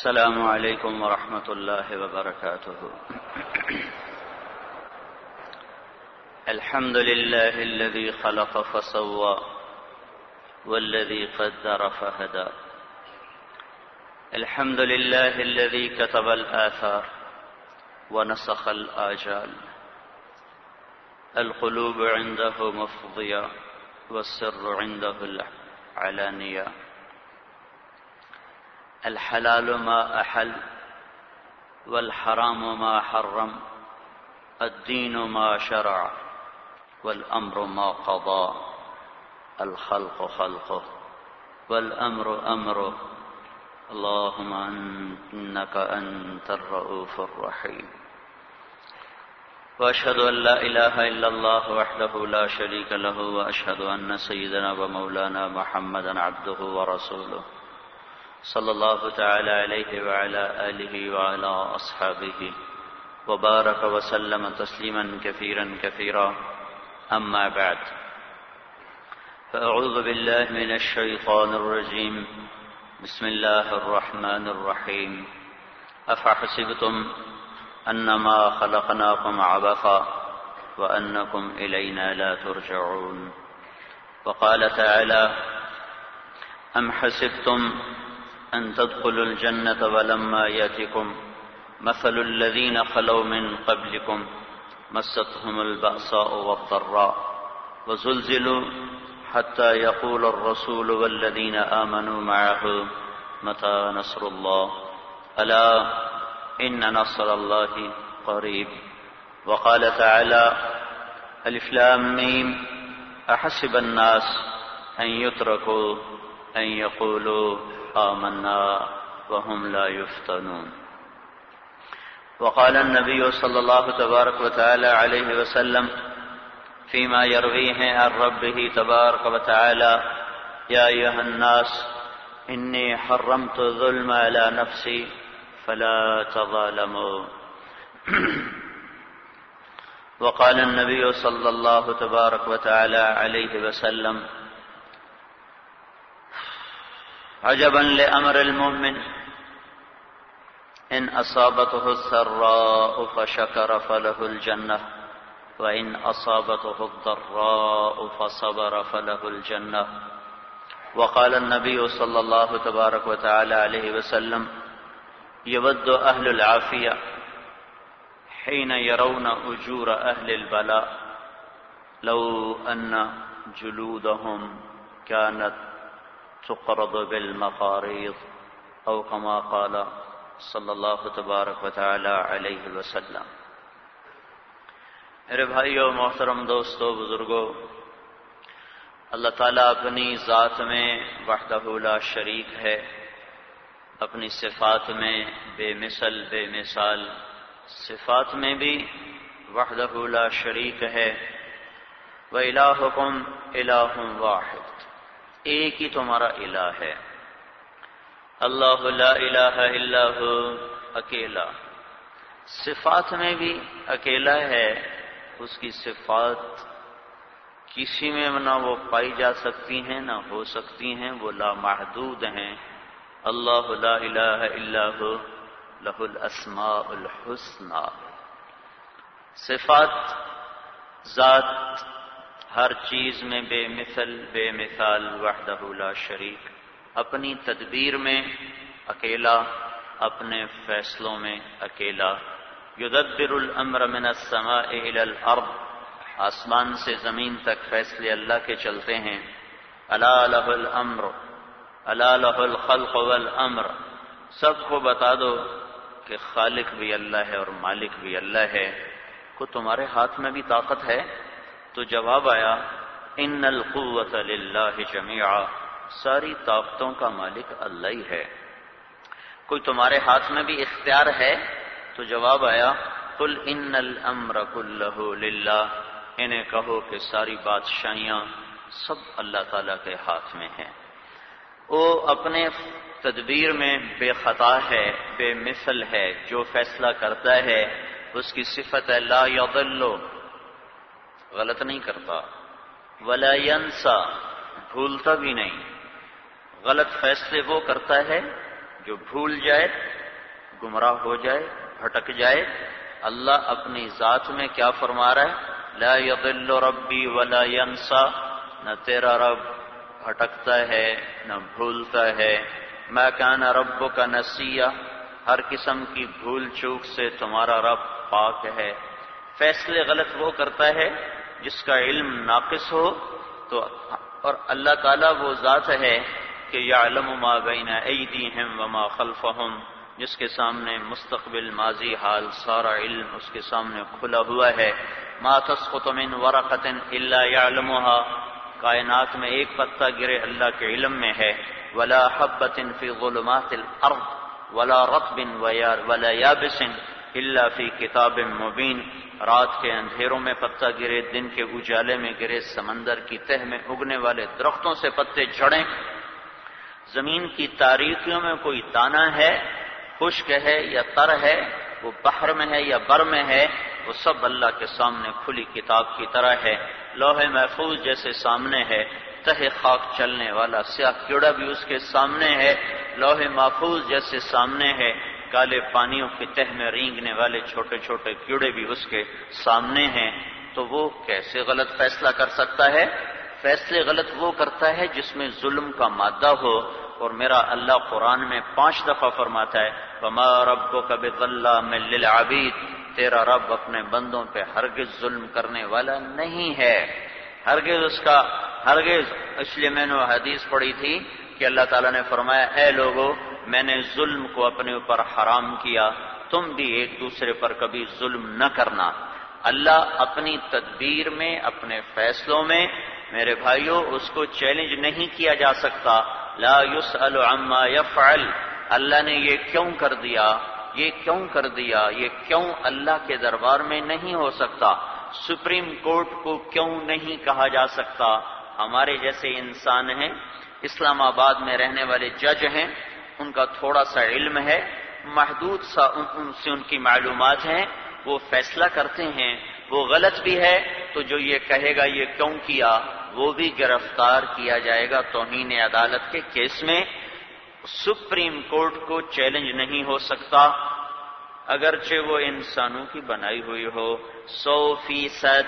السلام عليكم ورحمة الله وبركاته. الحمد لله الذي خلق فسوى والذي قدر فهدى. الحمد لله الذي كتب الآثار ونسخ الآجال. القلوب عنده مفضية والسر عنده العلانية. الحلال ما أحل والحرام ما حرم الدين ما شرع والأمر ما قضى الخلق خلقه والأمر أمره اللهم إنك أنت الرؤوف الرحيم وأشهد أن لا إله إلا الله وحده لا شريك له وأشهد أن سيدنا ومولانا محمدا عبده ورسوله صلى الله تعالى عليه وعلى آله وعلى أصحابه وبارك وسلم تسليما كثيرا كثيرا أما بعد. فأعوذ بالله من الشيطان الرجيم بسم الله الرحمن الرحيم أفحسبتم أنما خلقناكم عبثا وأنكم إلينا لا ترجعون. وقال تعالى أم حسبتم أن تدخلوا الجنة ولما ياتكم مثل الذين خلوا من قبلكم مستهم البأساء والضراء وزلزلوا حتى يقول الرسول والذين آمنوا معه متى نصر الله ألا إن نصر الله قريب وقال تعالى الإفلام ميم أحسب الناس أن يتركوا أن يقولوا آمنا وهم لا يفتنون. وقال النبي صلى الله تبارك وتعالى عليه وسلم فيما يرويه عن ربه تبارك وتعالى، يا أيها الناس، إني حرمت ظلم على نفسي، فلا تظالموا. وقال النبي صلى الله تبارك وتعالى عليه وسلم عجبا لأمر المؤمن. إن أصابته السراء فشكر فله الجنة، وإن أصابته الضراء فصبر فله الجنة. وقال النبي صلى الله تبارك وتعالى عليه وسلم، يود أهل العافية حين يرون أجور أهل البلاء. لو أن جلودهم كانت تقرض بالمقاريض أو كما قال صلی اللہ تبارک و تعالی علیہ وسلم. میرے بھائیو، محترم دوستو، بزرگو، اللہ تعالیٰ اپنی ذات میں وحدہ لا شریک ہے، اپنی صفات میں بے مثل، بے مثال صفات میں بھی وحدہ لا شریک ہے۔ وہ الہکم الہ واحد۔ ایک ہی تمہارا الہ ہے۔ اللہ لا الہ الا ہو، اکیلا۔ صفات میں بھی اکیلا ہے، اس کی صفات کسی میں نہ وہ پائی جا سکتی ہیں، نہ ہو سکتی ہیں، وہ لا محدود ہیں۔ اللہ لا الہ الا ہو، لہ الاسماء الحسنى صفات ذات ہر چیز میں بے مثل، بے مثال وحدہ لا شریک، اپنی تدبیر میں اکیلا، اپنے فیصلوں میں اکیلا۔ یدبر الامر من السماء الى الارض، آسمان سے زمین تک فیصلے اللہ کے چلتے ہیں۔ الا لہ الامر، الا لہ الخلق والامر۔ سب کو بتا دو کہ خالق بھی اللہ ہے اور مالک بھی اللہ ہے۔ کو تمہارے ہاتھ میں بھی طاقت ہے؟ تو جواب آیا، ان القوت للہ جميعا ساری طاقتوں کا مالک اللہ ہی ہے۔ کوئی تمہارے ہاتھ میں بھی اختیار ہے؟ تو جواب آیا کل ان الامر کلہ للہ انہیں کہو کہ ساری بادشاہیاں سب اللہ تعالی کے ہاتھ میں ہیں۔ وہ اپنے تدبیر میں بے خطا ہے، بے مثل ہے، جو فیصلہ کرتا ہے، اس کی صفت ہے، لا یضلو غلط نہیں کرتا۔ ولا ینسا بھولتا بھی نہیں۔ غلط فیصلے وہ کرتا ہے جو بھول جائے، گمراہ ہو جائے، بھٹک جائے۔ اللہ اپنی ذات میں کیا فرما رہا ہے؟ لا يضل ربی ولا ينسى۔ نہ تیرا رب بھٹکتا ہے، نہ بھولتا ہے۔ میں کہنا رب کا نسیہ ہر قسم کی بھول چوک سے تمہارا رب پاک ہے۔ فیصلے غلط وہ کرتا ہے جس کا علم ناقص ہو، تو اور اللہ تعالیٰ وہ ذات ہے کہ یا علم ما بین ایدیہم وما خلفہم، جس کے سامنے مستقبل، ماضی، حال، سارا علم اس کے سامنے کھلا ہوا ہے۔ ما تسقط من ورقت الا يعلمها۔ کائنات میں ایک پتہ گرے اللہ کے علم میں ہے۔ ولا حبت فی ظلمات الارض ولا رطب ولا یابس الا فی کتاب مبین رات کے اندھیروں میں پتہ گرے، دن کے اجالے میں گرے، سمندر کی تہ میں اگنے والے درختوں سے پتے جھڑیں۔ زمین کی تاریخیوں میں کوئی دانہ ہے، خشک ہے یا تر ہے، وہ بحر میں ہے یا بر میں ہے، وہ سب اللہ کے سامنے کھلی کتاب کی طرح ہے۔ لوہے محفوظ جیسے سامنے ہے، تہ خاک چلنے والا سیاہ کیڑا بھی اس کے سامنے ہے۔ لوہے محفوظ جیسے سامنے ہے۔ کالے پانیوں کی تہ میں رینگنے والے چھوٹے چھوٹے کیڑے بھی اس کے سامنے ہیں، تو وہ کیسے غلط فیصلہ کر سکتا ہے؟ فیصلے غلط وہ کرتا ہے جس میں ظلم کا مادہ ہو۔ اور میرا اللہ قرآن میں پانچ دفعہ فرماتا ہے بما رب کو کبھی غلّہ میں تیرا رب اپنے بندوں پہ ہرگز ظلم کرنے والا نہیں ہے۔ ہرگز اس کا، ہرگز، اس لیے میں نے حدیث پڑھی تھی کہ اللہ تعالیٰ نے فرمایا، اے لوگو میں نے ظلم کو اپنے اوپر حرام کیا، تم بھی ایک دوسرے پر کبھی ظلم نہ کرنا۔ اللہ اپنی تدبیر میں، اپنے فیصلوں میں، میرے بھائیوں اس کو چیلنج نہیں کیا جا سکتا۔ لا يسأل عما يفعل اللہ نے یہ کیوں کر دیا؟ یہ کیوں کر دیا؟ یہ کیوں اللہ کے دربار میں نہیں ہو سکتا؟ سپریم کورٹ کو کیوں نہیں کہا جا سکتا؟ ہمارے جیسے انسان ہیں، اسلام آباد میں رہنے والے جج ہیں۔ ان کا تھوڑا سا علم ہے، محدود سا ان سے ان کی معلومات ہیں، وہ فیصلہ کرتے ہیں، وہ غلط بھی ہے، تو جو یہ کہے گا یہ کیوں کیا؟ وہ بھی گرفتار کیا جائے گا توہین عدالت کے کیس میں۔ سپریم کورٹ کو چیلنج نہیں ہو سکتا، اگرچہ وہ انسانوں کی بنائی ہوئی ہو۔ سو فیصد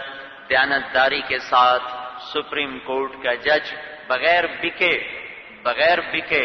دیانتداری کے ساتھ سپریم کورٹ کا جج بغیر بکے بغیر بکے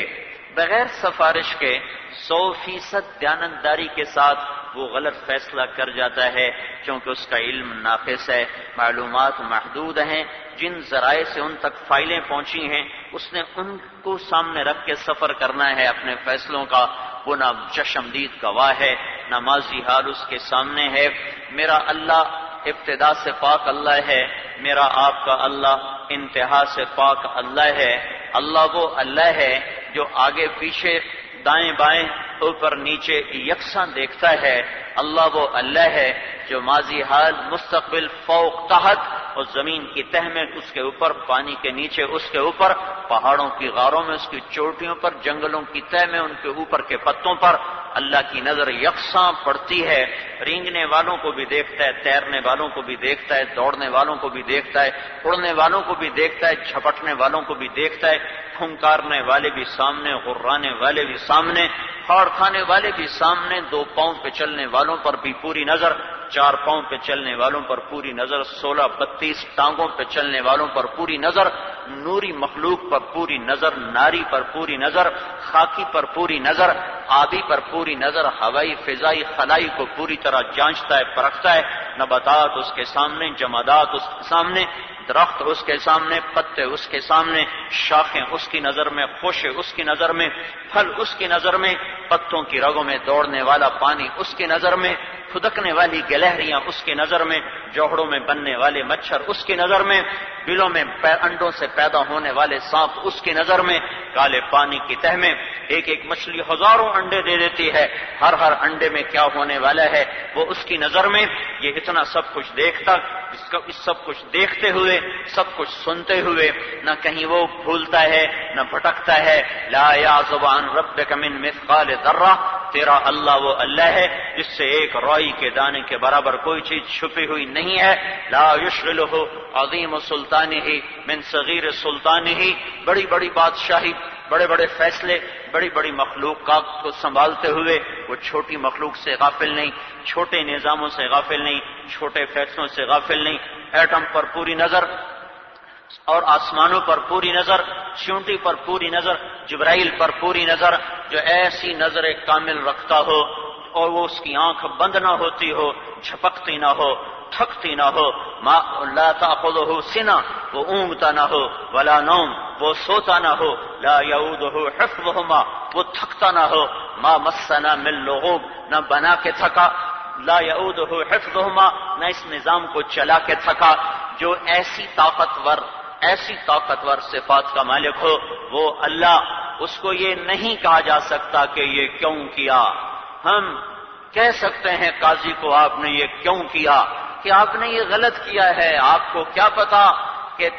بغیر سفارش کے سو فیصد دیانتداری کے ساتھ وہ غلط فیصلہ کر جاتا ہے کیونکہ اس کا علم ناقص ہے، معلومات محدود ہیں، جن ذرائع سے ان تک فائلیں پہنچی ہیں، اس نے ان کو سامنے رکھ کے سفر کرنا ہے اپنے فیصلوں کا۔ وہ نہ چشمدید گواہ ہے، نہ ماضی حال اس کے سامنے ہے۔ میرا اللہ ابتدا سے پاک اللہ ہے، میرا آپ کا اللہ انتہا سے پاک اللہ ہے۔ اللہ وہ اللہ ہے جو آگے پیچھے دائیں بائیں اوپر نیچے یکساں دیکھتا ہے، اللہ وہ اللہ ہے جو ماضی حال مستقبل فوق تحت اور زمین کی تہ میں اس کے اوپر، پانی کے نیچے اس کے اوپر، پہاڑوں کی غاروں میں، اس کی چوٹیوں پر، جنگلوں کی تہ میں، ان کے اوپر کے پتوں پر اللہ کی نظر یکساں پڑتی ہے۔ رینگنے والوں کو بھی دیکھتا ہے، تیرنے والوں کو بھی دیکھتا ہے، دوڑنے والوں کو بھی دیکھتا ہے، اڑنے والوں کو بھی دیکھتا ہے جھپٹنے والوں کو بھی دیکھتا ہے، پھنکارنے والے بھی سامنے، غرانے والے بھی سامنے پھاڑ کھانے والے بھی سامنے دو پاؤں پہ چلنے والوں پر بھی پوری نظر، چار پاؤں پہ چلنے والوں پر پوری نظر، سولہ بتیس ٹانگوں پہ چلنے والوں پر پوری نظر، نوری مخلوق پر پوری نظر، ناری پر پوری نظر، خاکی پر پوری نظر، آبی پر پوری نظر، ہوائی فضائی خلائی کو پوری طرح جانچتا ہے، پرکھتا ہے، نباتات اس کے سامنے، جمادات اس کے سامنے درخت اس کے سامنے، پتے اس کے سامنے، شاخیں اس کی نظر میں، خوشے اس کی نظر میں، پھل اس کی نظر میں، پتوں کی رگوں میں دوڑنے والا پانی اس کی نظر میں پھدکنے والی گلہریاں اس کی نظر میں جوہڑوں میں بننے والے مچھر اس کی نظر میں، بلوں میں انڈوں سے پیدا ہونے والے سانپ اس کی نظر میں، کالے پانی کی تہ میں ایک ایک مچھلی ہزاروں انڈے دے دیتی ہے۔ ہر ہر انڈے میں کیا ہونے والا ہے؟ وہ اس کی نظر میں یہ اتنا سب کچھ دیکھتا، اس سب کچھ دیکھتے ہوئے، سب کچھ سنتے ہوئے نہ کہیں وہ بھولتا ہے، نہ بھٹکتا ہے۔ لا یا زبان رب کمن مثقال ذرہ، تیرا اللہ وہ اللہ ہے جس سے ایک رو روئی کے دانے کے برابر کوئی چیز چھپی ہوئی نہیں ہے۔ لا یشغلہ عظیم سلطان ہی من صغیر سلطان ہی۔ بڑی بڑی بادشاہی، بڑے بڑے فیصلے، بڑی بڑی مخلوقات کو سنبھالتے ہوئے وہ چھوٹی مخلوق سے غافل نہیں، چھوٹے نظاموں سے غافل نہیں، چھوٹے فیصلوں سے غافل نہیں۔ ایٹم پر پوری نظر اور آسمانوں پر پوری نظر چونٹی پر پوری نظر، جبرائیل پر پوری نظر۔ جو ایسی نظر کامل رکھتا ہو اور وہ اس کی آنکھ بند نہ ہوتی ہو جھپکتی نہ ہو، تھکتی نہ ہو۔ لا تاخذہ سنا وہ اونگتا نہ ہو۔ ولا نوم، وہ سوتا نہ ہو۔ لا یعودہ حفظہما وہ تھکتا نہ ہو۔ ما مسنا مل لغوب، نہ بنا کے تھکا۔ لا یعودہ حفظہما نہ اس نظام کو چلا کے تھکا۔ جو ایسی طاقتور ایسی طاقتور صفات کا مالک ہو، وہ اللہ، اس کو یہ نہیں کہا جا سکتا کہ یہ کیوں کیا۔ ہم کہہ سکتے ہیں، قاضی کو آپ نے یہ کیوں کیا؟ کہ آپ نے یہ غلط کیا ہے۔ آپ کو کیا پتا کہ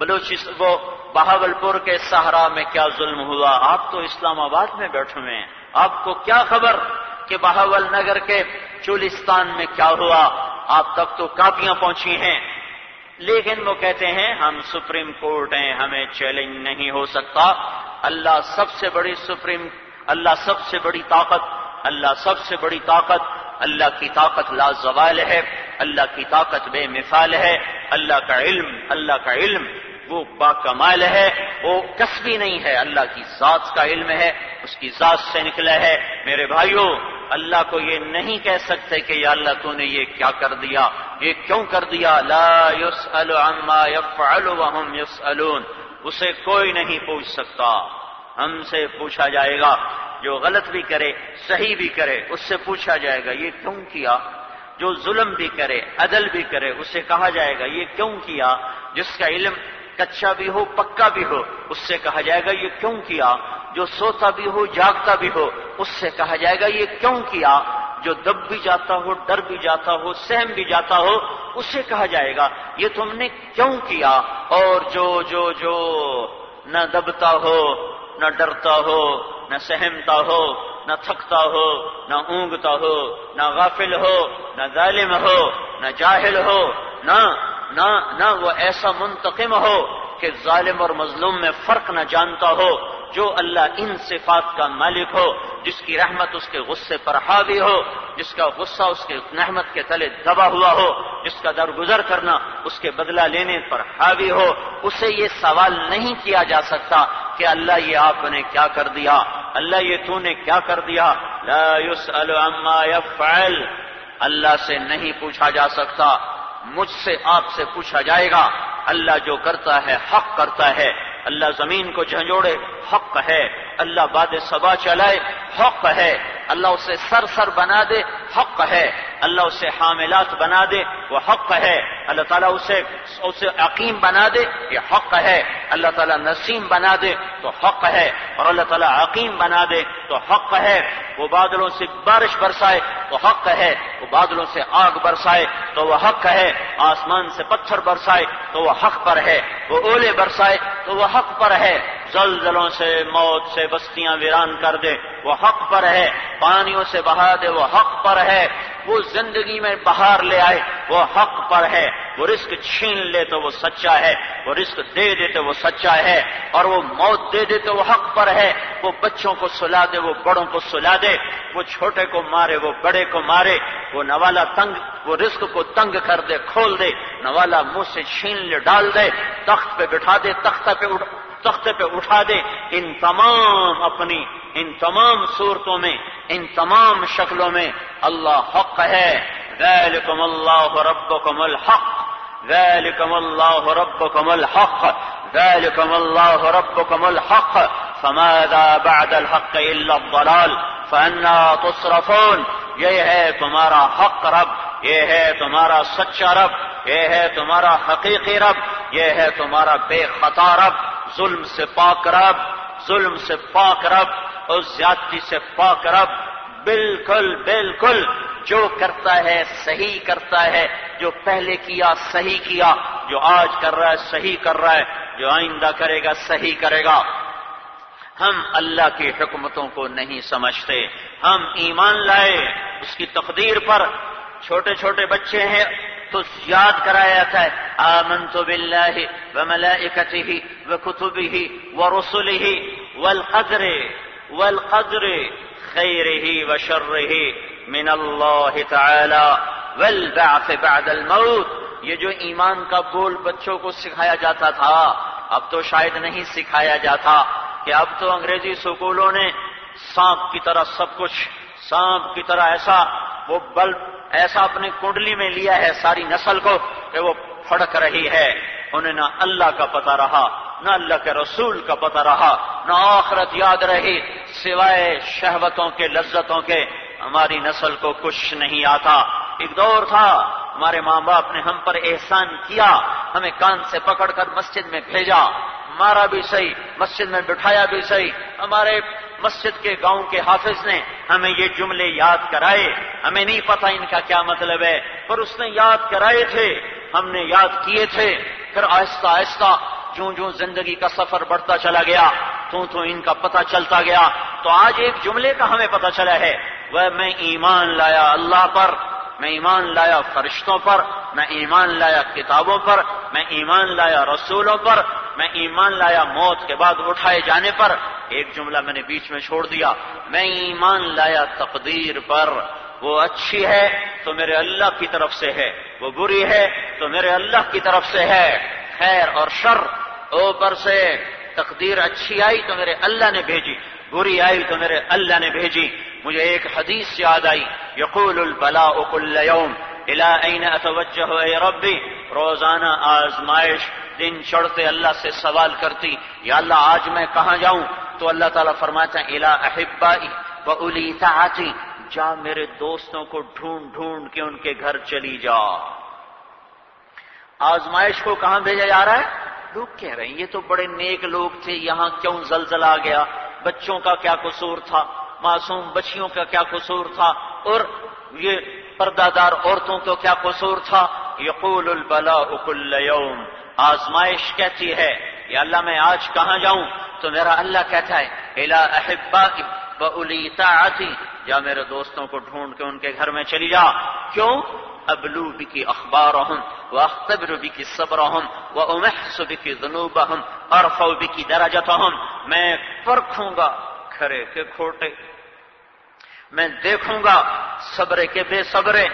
بلوچ وہ بہاول پور کے سہارا میں کیا ظلم ہوا؟ آپ تو اسلام آباد میں بیٹھے ہوئے ہیں۔ آپ کو کیا خبر کہ بہاول نگر کے چولستان میں کیا ہوا؟ آپ تک تو کاپیاں پہنچی ہیں۔ لیکن وہ کہتے ہیں، ہم سپریم کورٹ ہیں، ہمیں چیلنج نہیں ہو سکتا۔ اللہ سب سے بڑی سپریم اللہ سب سے بڑی طاقت، اللہ سب سے بڑی طاقت، اللہ کی طاقت لا زوال ہے، اللہ کی طاقت بے مثال ہے، اللہ کا علم، اللہ کا علم وہ با کمال ہے، وہ کسبی نہیں ہے، اللہ کی ذات کا علم ہے، اس کی ذات سے نکلا ہے۔ میرے بھائیوں اللہ کو یہ نہیں کہہ سکتے کہ یا اللہ تو نے یہ کیا کر دیا، یہ کیوں کر دیا؟ لا يسأل عما يفعل وهم يسألون اسے کوئی نہیں پوچھ سکتا۔ ہم سے پوچھا جائے گا، جو غلط بھی کرے، صحیح بھی کرے، اس سے پوچھا جائے گا، یہ کیوں کیا؟ جو ظلم بھی کرے، عدل بھی کرے اسے کہا جائے گا، یہ کیوں کیا؟ جس کا علم کچا بھی ہو، پکا بھی ہو، اس سے کہا جائے گا، یہ کیوں کیا؟ جو سوتا بھی ہو، جاگتا بھی ہو، اس سے کہا جائے گا، یہ کیوں کیا؟ جو دب بھی جاتا ہو، ڈر بھی جاتا ہو، سہم بھی جاتا ہو اسے کہا جائے گا، یہ تم نے کیوں کیا؟ اور جو جو جو نہ دبتا ہو نہ ڈرتا ہو، نہ سہمتا ہو، نہ تھکتا ہو، نہ اونگتا ہو، نہ غافل ہو، نہ ظالم ہو، نہ جاہل ہو، نہ نہ نہ وہ ایسا منتقم ہو کہ ظالم اور مظلوم میں فرق نہ جانتا ہو جو اللہ ان صفات کا مالک ہو، جس کی رحمت اس کے غصے پر حاوی ہو، جس کا غصہ اس کے نحمت کے تلے دبا ہوا ہو، جس کا درگزر کرنا اس کے بدلہ لینے پر حاوی ہو، اسے یہ سوال نہیں کیا جا سکتا کہ اللہ یہ آپ نے کیا کر دیا؟ اللہ یہ تو نے کیا کر دیا؟ لا يسأل عما يفعل اللہ سے نہیں پوچھا جا سکتا۔ مجھ سے آپ سے پوچھا جائے گا۔ اللہ جو کرتا ہے، حق کرتا ہے۔ اللہ زمین کو جھنجوڑے حق ہے۔ اللہ باد سبا چلائے، حق ہے۔ اللہ اسے سر سر بنا دے، حق ہے۔ اللہ اسے حاملات بنا دے، وہ حق ہے۔ اللہ تعالیٰ اسے اسے عقیم بنا دے، یہ حق ہے۔ اللہ تعالیٰ نسیم بنا دے، تو حق ہے۔ اور اللہ تعالیٰ عقیم بنا دے، تو حق ہے۔ وہ بادلوں سے بارش برسائے، تو حق ہے۔ وہ بادلوں سے آگ برسائے، تو وہ حق ہے۔ آسمان سے پتھر برسائے، تو وہ حق پر ہے۔ وہ اولے برسائے، تو وہ حق پر ہے۔ زلزلوں سے، موت سے بستیاں ویران کر دے۔ وہ حق پر ہے، پانیوں سے بہا دے۔ وہ حق پر ہے۔ وہ زندگی میں بہار لے آئے۔ وہ حق پر ہے۔ وہ رزق چھین لے تو وہ سچا ہے۔ وہ رزق دے دے تو وہ سچا ہے۔ اور وہ موت دے دے تو وہ حق پر ہے۔ وہ بچوں کو سلا دے، وہ بڑوں کو سلا دے۔ وہ چھوٹے کو مارے، وہ بڑے کو مارے۔ وہ نوالا تنگ، وہ رزق کو تنگ کر دے، کھول دے۔ نوالا منہ سے چھین لے، ڈال دے۔ تخت پہ بٹھا دے، تختہ پہ تختے پہ اٹھا دے ان تمام اپنی، ان تمام صورتوں میں، ان تمام شکلوں میں اللہ حق ہے۔ ذالکم اللہ ربکم الحق۔ ذالکم اللہ ربکم الحق۔ ذالکم اللہ ربکم الحق۔ فماذا بعد الحق الا الضلال؟ فانا تصرفون۔ یہ ہے تمہارا حق رب۔ یہ ہے تمہارا سچا رب۔ یہ ہے تمہارا حقیقی رب۔ یہ ہے تمہارا بے خطا رب۔ ظلم سے پاک رب، ظلم سے پاک رب اور زیادتی سے پاک رب بالکل بالکل جو کرتا ہے صحیح کرتا ہے، جو پہلے کیا صحیح کیا، جو آج کر رہا ہے صحیح کر رہا ہے، جو آئندہ کرے گا صحیح کرے گا۔ ہم اللہ کی حکمتوں کو نہیں سمجھتے۔ ہم ایمان لائے، اس کی تقدیر پر چھوٹے چھوٹے بچے ہیں تو یاد کرایا جاتا ہے آمنت باللہ وملائکتہ وکتبہ ورسلہ والقدر والقدر خیرہ وشرہ من اللہ تعالی والبعث بعد الموت۔ یہ جو ایمان کا بول بچوں کو سکھایا جاتا تھا، اب تو شاید نہیں سکھایا جاتا کہ اب تو انگریزی سکولوں نے سانپ کی طرح سب کچھ، سانپ کی طرح ایسا وہ بلب ایسا اپنی کنڈلی میں لیا ہے ساری نسل کو کہ وہ پھڑک رہی ہے۔ انہیں نہ اللہ کا پتہ رہا، نہ اللہ کے رسول کا پتہ رہا، نہ آخرت یاد رہی۔ سوائے شہوتوں کے، لذتوں کے، ہماری نسل کو کچھ نہیں آتا۔ ایک دور تھا، ہمارے ماں باپ نے ہم پر احسان کیا، ہمیں کان سے پکڑ کر مسجد میں بھیجا۔ مارا بھی صحیح، مسجد میں بٹھایا بھی صحیح۔ ہمارے مسجد کے گاؤں کے حافظ نے ہمیں یہ جملے یاد کرائے۔ ہمیں نہیں پتا ان کا کیا مطلب ہے، پر اس نے یاد کرائے تھے، ہم نے یاد کیے تھے۔ پھر آہستہ آہستہ جوں جوں زندگی کا سفر بڑھتا چلا گیا تو تو ان کا پتہ چلتا گیا۔ تو آج ایک جملے کا ہمیں پتہ چلا ہے۔ وہ میں ایمان لایا اللہ پر میں ایمان لایا فرشتوں پر، میں ایمان لایا کتابوں پر، میں ایمان لایا رسولوں پر، میں ایمان لایا موت کے بعد اٹھائے جانے پر، ایک جملہ میں نے بیچ میں چھوڑ دیا۔ میں ایمان لایا تقدیر پر۔ وہ اچھی ہے تو میرے اللہ کی طرف سے ہے، وہ بری ہے تو میرے اللہ کی طرف سے ہے۔ خیر اور شر اوپر سے تقدیر اچھی آئی تو میرے اللہ نے بھیجی، بری آئی تو میرے اللہ نے بھیجی۔ مجھے ایک حدیث یاد آئی، یقول البلا کل یوم الا این اتوجہ اے ربی؟ روزانہ آزمائش، دن چڑھتے اللہ سے سوال کرتی، یا اللہ آج میں کہاں جاؤں؟ تو اللہ تعالیٰ فرماتا ہے الا احبائی و الی طاعتی، جا میرے دوستوں کو ڈھونڈ ڈھونڈ کے ان کے گھر چلی جا۔ آزمائش کو کہاں بھیجا جا رہا ہے؟ لوگ کہہ رہے ہیں، یہ تو بڑے نیک لوگ تھے، یہاں کیوں زلزلہ آ گیا؟ بچوں کا کیا قصور تھا؟ معصوم بچیوں کا کیا قصور تھا اور یہ پردہ دار عورتوں کو کیا قصور تھا؟ یقول البلا اکل یوم۔ آزمائش کہتی ہے یا اللہ، میں آج کہاں جاؤں؟ تو میرا اللہ کہتا ہے، الا احبا بلی طاعتی۔ جا میرے دوستوں کو ڈھونڈ کے ان کے گھر میں چلی جا۔ کیوں؟ ابلو بکی اخبارهم واختبر بکی صبرهم وامحس بکی ذنوبهم ارفو بکی درجتهم میں پرکھوں گا کھرے کے کھوٹے۔ میں دیکھوں گا صبرے کے بے صبرے۔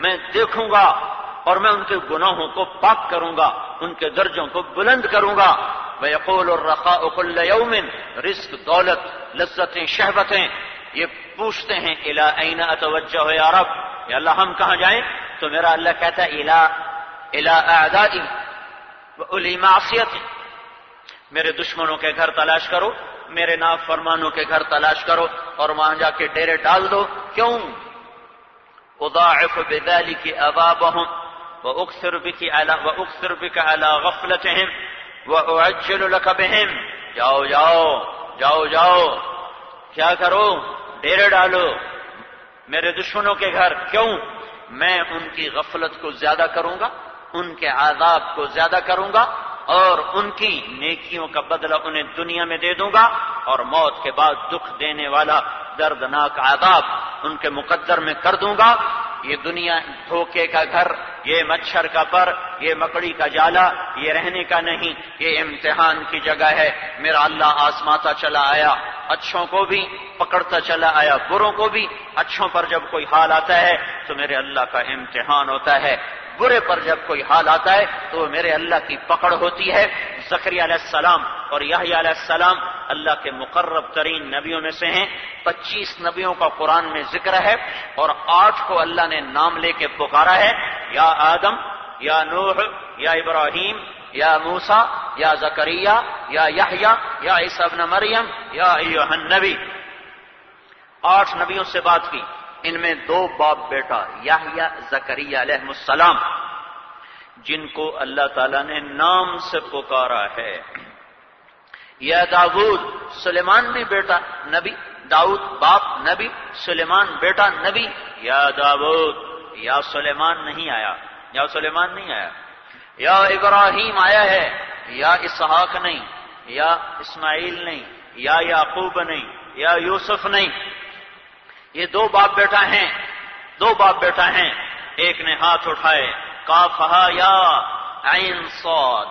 میں دیکھوں گا اور میں ان کے گناہوں کو پاک کروں گا، ان کے درجوں کو بلند کروں گا۔ میں یقول اور رقا اکل یومن رزق دولت لذتیں شہبتیں یہ پوچھتے ہیں الا عین اتوجہ یا رب؟ یا اللہ، ہم کہاں جائیں؟ تو میرا اللہ کہتا ہے الا الا اعدادی الی معصیت میرے دشمنوں کے گھر تلاش کرو۔ میرے نا فرمانوں کے گھر تلاش کرو اور وہاں جا کے ڈیرے ڈال دو۔ کیوں؟ اضاعف بذلك ابابهم واكثر بك على واكثر بك على غفلتهم واعجل لك بهم جاؤ جاؤ جاؤ جاؤ۔ کیا کرو؟ ڈیرے ڈالو۔ میرے دشمنوں کے گھر۔ کیوں؟ میں ان کی غفلت کو زیادہ کروں گا، ان کے عذاب کو زیادہ کروں گا اور ان کی نیکیوں کا بدلہ انہیں دنیا میں دے دوں گا اور موت کے بعد دکھ دینے والا دردناک عذاب ان کے مقدر میں کر دوں گا۔ یہ دنیا دھوکے کا گھر، یہ مچھر کا پر، یہ مکڑی کا جالا، یہ رہنے کا نہیں، یہ امتحان کی جگہ ہے۔ میرا اللہ آسماتا چلا آیا، اچھوں کو بھی پکڑتا چلا آیا، بروں کو بھی۔ اچھوں پر جب کوئی حال آتا ہے تو میرے اللہ کا امتحان ہوتا ہے۔ برے پر جب کوئی حال آتا ہے تو وہ میرے اللہ کی پکڑ ہوتی ہے۔ زکری علیہ السلام اور یاہی علیہ السلام اللہ کے مقرب ترین نبیوں میں سے ہیں۔ پچیس نبیوں کا قرآن میں ذکر ہے اور آٹھ کو اللہ نے نام لے کے پکارا ہے۔ یا آدم، یا نوح، یا ابراہیم، یا موسا یا زکریہ یا یحییٰ یا ابن مریم، یا نبی آٹھ نبیوں سے بات کی۔ ان میں دو باپ بیٹا یاہیا زکریہ علیہ السلام، جن کو اللہ تعالیٰ نے نام سے پکارا ہے۔ یا داود سلیمان بھی بیٹا نبی، داؤد باپ نبی، سلیمان بیٹا نبی۔ یا داود یا سلیمان نہیں آیا، یا سلیمان نہیں آیا۔ یا ابراہیم آیا ہے، یا اسحاق نہیں، یا اسماعیل نہیں، یا یعقوب نہیں، یا یوسف نہیں۔ یہ دو باپ بیٹا ہیں، دو باپ بیٹا ہیں، ایک نے ہاتھ اٹھائے کافہا یا عین صاد،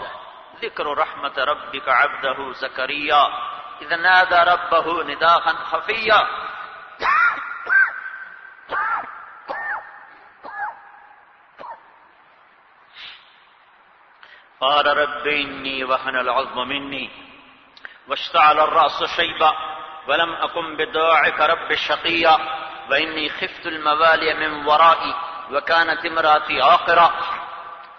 ذکر رحمت ربک عبدہ زکریہ اذ نادى ربه نداء خفيا قال رب إني وهن العظم مني، واشتعل الرأس شيبا۔ ولم أكن بداعك رب الشقيا وإني خفت الموالي من ورائي وكانت امراتي آقرة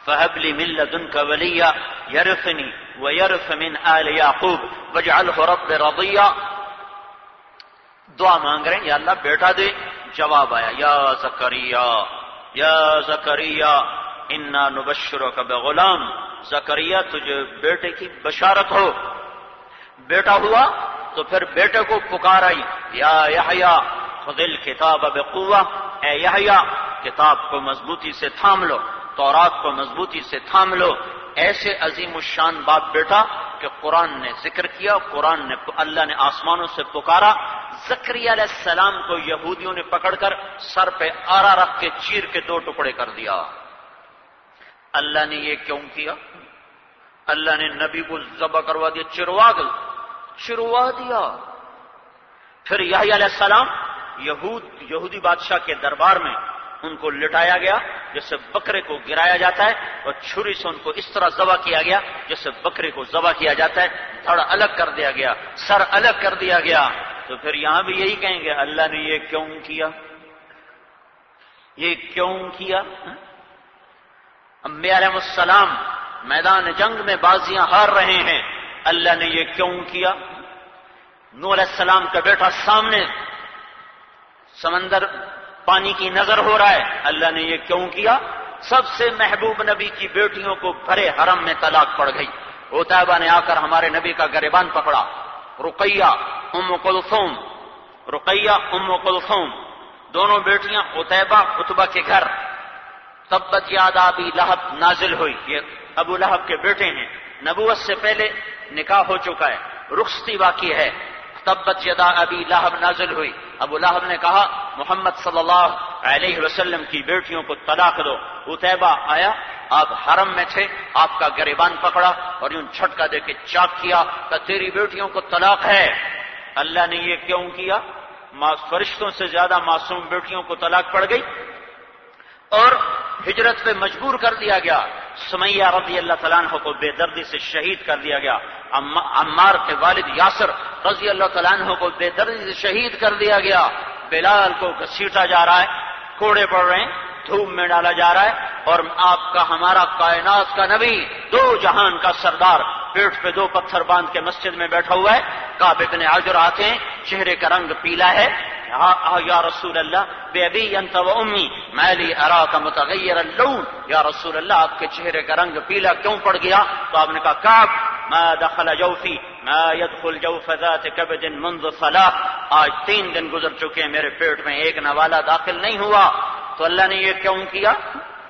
فهب لي من لدنك وليا يرثني ويرث من آل يعقوب واجعله رب رضيا. دعا مانگ رہے ہیں، یا اللہ بیٹا دے، جواب آیا، یا زکریا یا زکریا، انا نبشرک بغلام، زکریا، تجھے بیٹے کی بشارت ہو۔ بیٹا ہوا تو پھر بیٹے کو پکارائی یا یحییٰ خذل کتاب بقوہ اے یحییٰ کتاب کو مضبوطی سے تھام لو، تورات کو مضبوطی سے تھام لو۔ ایسے عظیم الشان باپ بیٹا کہ قرآن نے ذکر کیا، قرآن نے اللہ نے آسمانوں سے پکارا۔ زکری علیہ السلام کو یہودیوں نے پکڑ کر سر پہ آرا رکھ کے چیر کے دو ٹکڑے کر دیا۔ اللہ نے یہ کیوں کیا؟ اللہ نے نبی کو ذبح کروا دیا، چروا گئی چروا دیا۔ پھر یہ علیہ السلام یہود، یہودی بادشاہ کے دربار میں ان کو لٹایا گیا، جیسے بکرے کو گرایا جاتا ہے، اور چھری سے ان کو اس طرح ذبح کیا گیا، جیسے بکرے کو ذبح کیا جاتا ہے تھوڑا الگ کر دیا گیا، سر الگ کر دیا گیا۔ تو پھر یہاں بھی یہی کہیں گے، اللہ نے یہ کیوں کیا؟ یہ کیوں کیا؟ ہاں؟ امبیا علیہ السلام میدان جنگ میں بازیاں ہار رہے ہیں، اللہ نے یہ کیوں کیا؟ نور علیہ السلام کا بیٹا سامنے سمندر پانی کی نظر ہو رہا ہے۔ اللہ نے یہ کیوں کیا؟ سب سے محبوب نبی کی بیٹیوں کو بھرے حرم میں طلاق پڑ گئی۔ اوتابا نے آ کر ہمارے نبی کا گریبان پکڑا۔ رقیہ، ام کلثوم۔ رقیہ، ام کلثوم۔ دونوں بیٹیاں اتبا اتبا کے گھر۔ تبت یاد آبی لہب نازل ہوئی۔ یہ ابو لہب کے بیٹے ہیں۔ نبوت سے پہلے نکاح ہو چکا ہے۔ رخصتی باقی ہے۔ تبت یدا ابی لہب نازل ہوئی۔ ابو لہب نے کہا، محمد صلی اللہ علیہ وسلم کی بیٹیوں کو طلاق دو۔ اتبا آیا، آپ حرم میں تھے، آپ کا گریبان پکڑا اور یوں چھٹکا دے کے چاک کیا کہ تیری بیٹیوں کو طلاق ہے۔ اللہ نے یہ کیوں کیا؟ فرشتوں سے زیادہ معصوم بیٹیوں کو طلاق پڑ گئی۔ اور ہجرت پہ مجبور کر دیا گیا۔ سمیہ رضی اللہ تعالیٰ کو بے دردی سے شہید کر دیا گیا۔ عمار کے والد یاسر رضی اللہ تعالیٰ عنہ کو بے دردی سے شہید کر دیا گیا۔ بلال کو گھسیٹا جا رہا ہے، کوڑے پڑ رہے ہیں دھوپ میں ڈالا جا رہا ہے اور آپ کا ہمارا کائنات کا نبی، دو جہان کا سردار پیٹ پہ دو پتھر باندھ کے مسجد میں بیٹھا ہوا ہے۔ کعبے اتنے آجر آتے ہیں، چہرے کا رنگ پیلا ہے۔ یا رسول اللہ بے ابھی انت و امی میلی ارا کا متغیر اللون۔ یا رسول اللہ آپ کے چہرے کا رنگ پیلا کیوں پڑ گیا؟ تو آپ نے کہا کاب ما دخل جوفی، ما يدخل جوف ذات كبد منذ صلاح۔ آج تین دن گزر چکے ہیں، میرے پیٹ میں ایک نوالا داخل نہیں ہوا۔ تو اللہ نے یہ کیوں کیا؟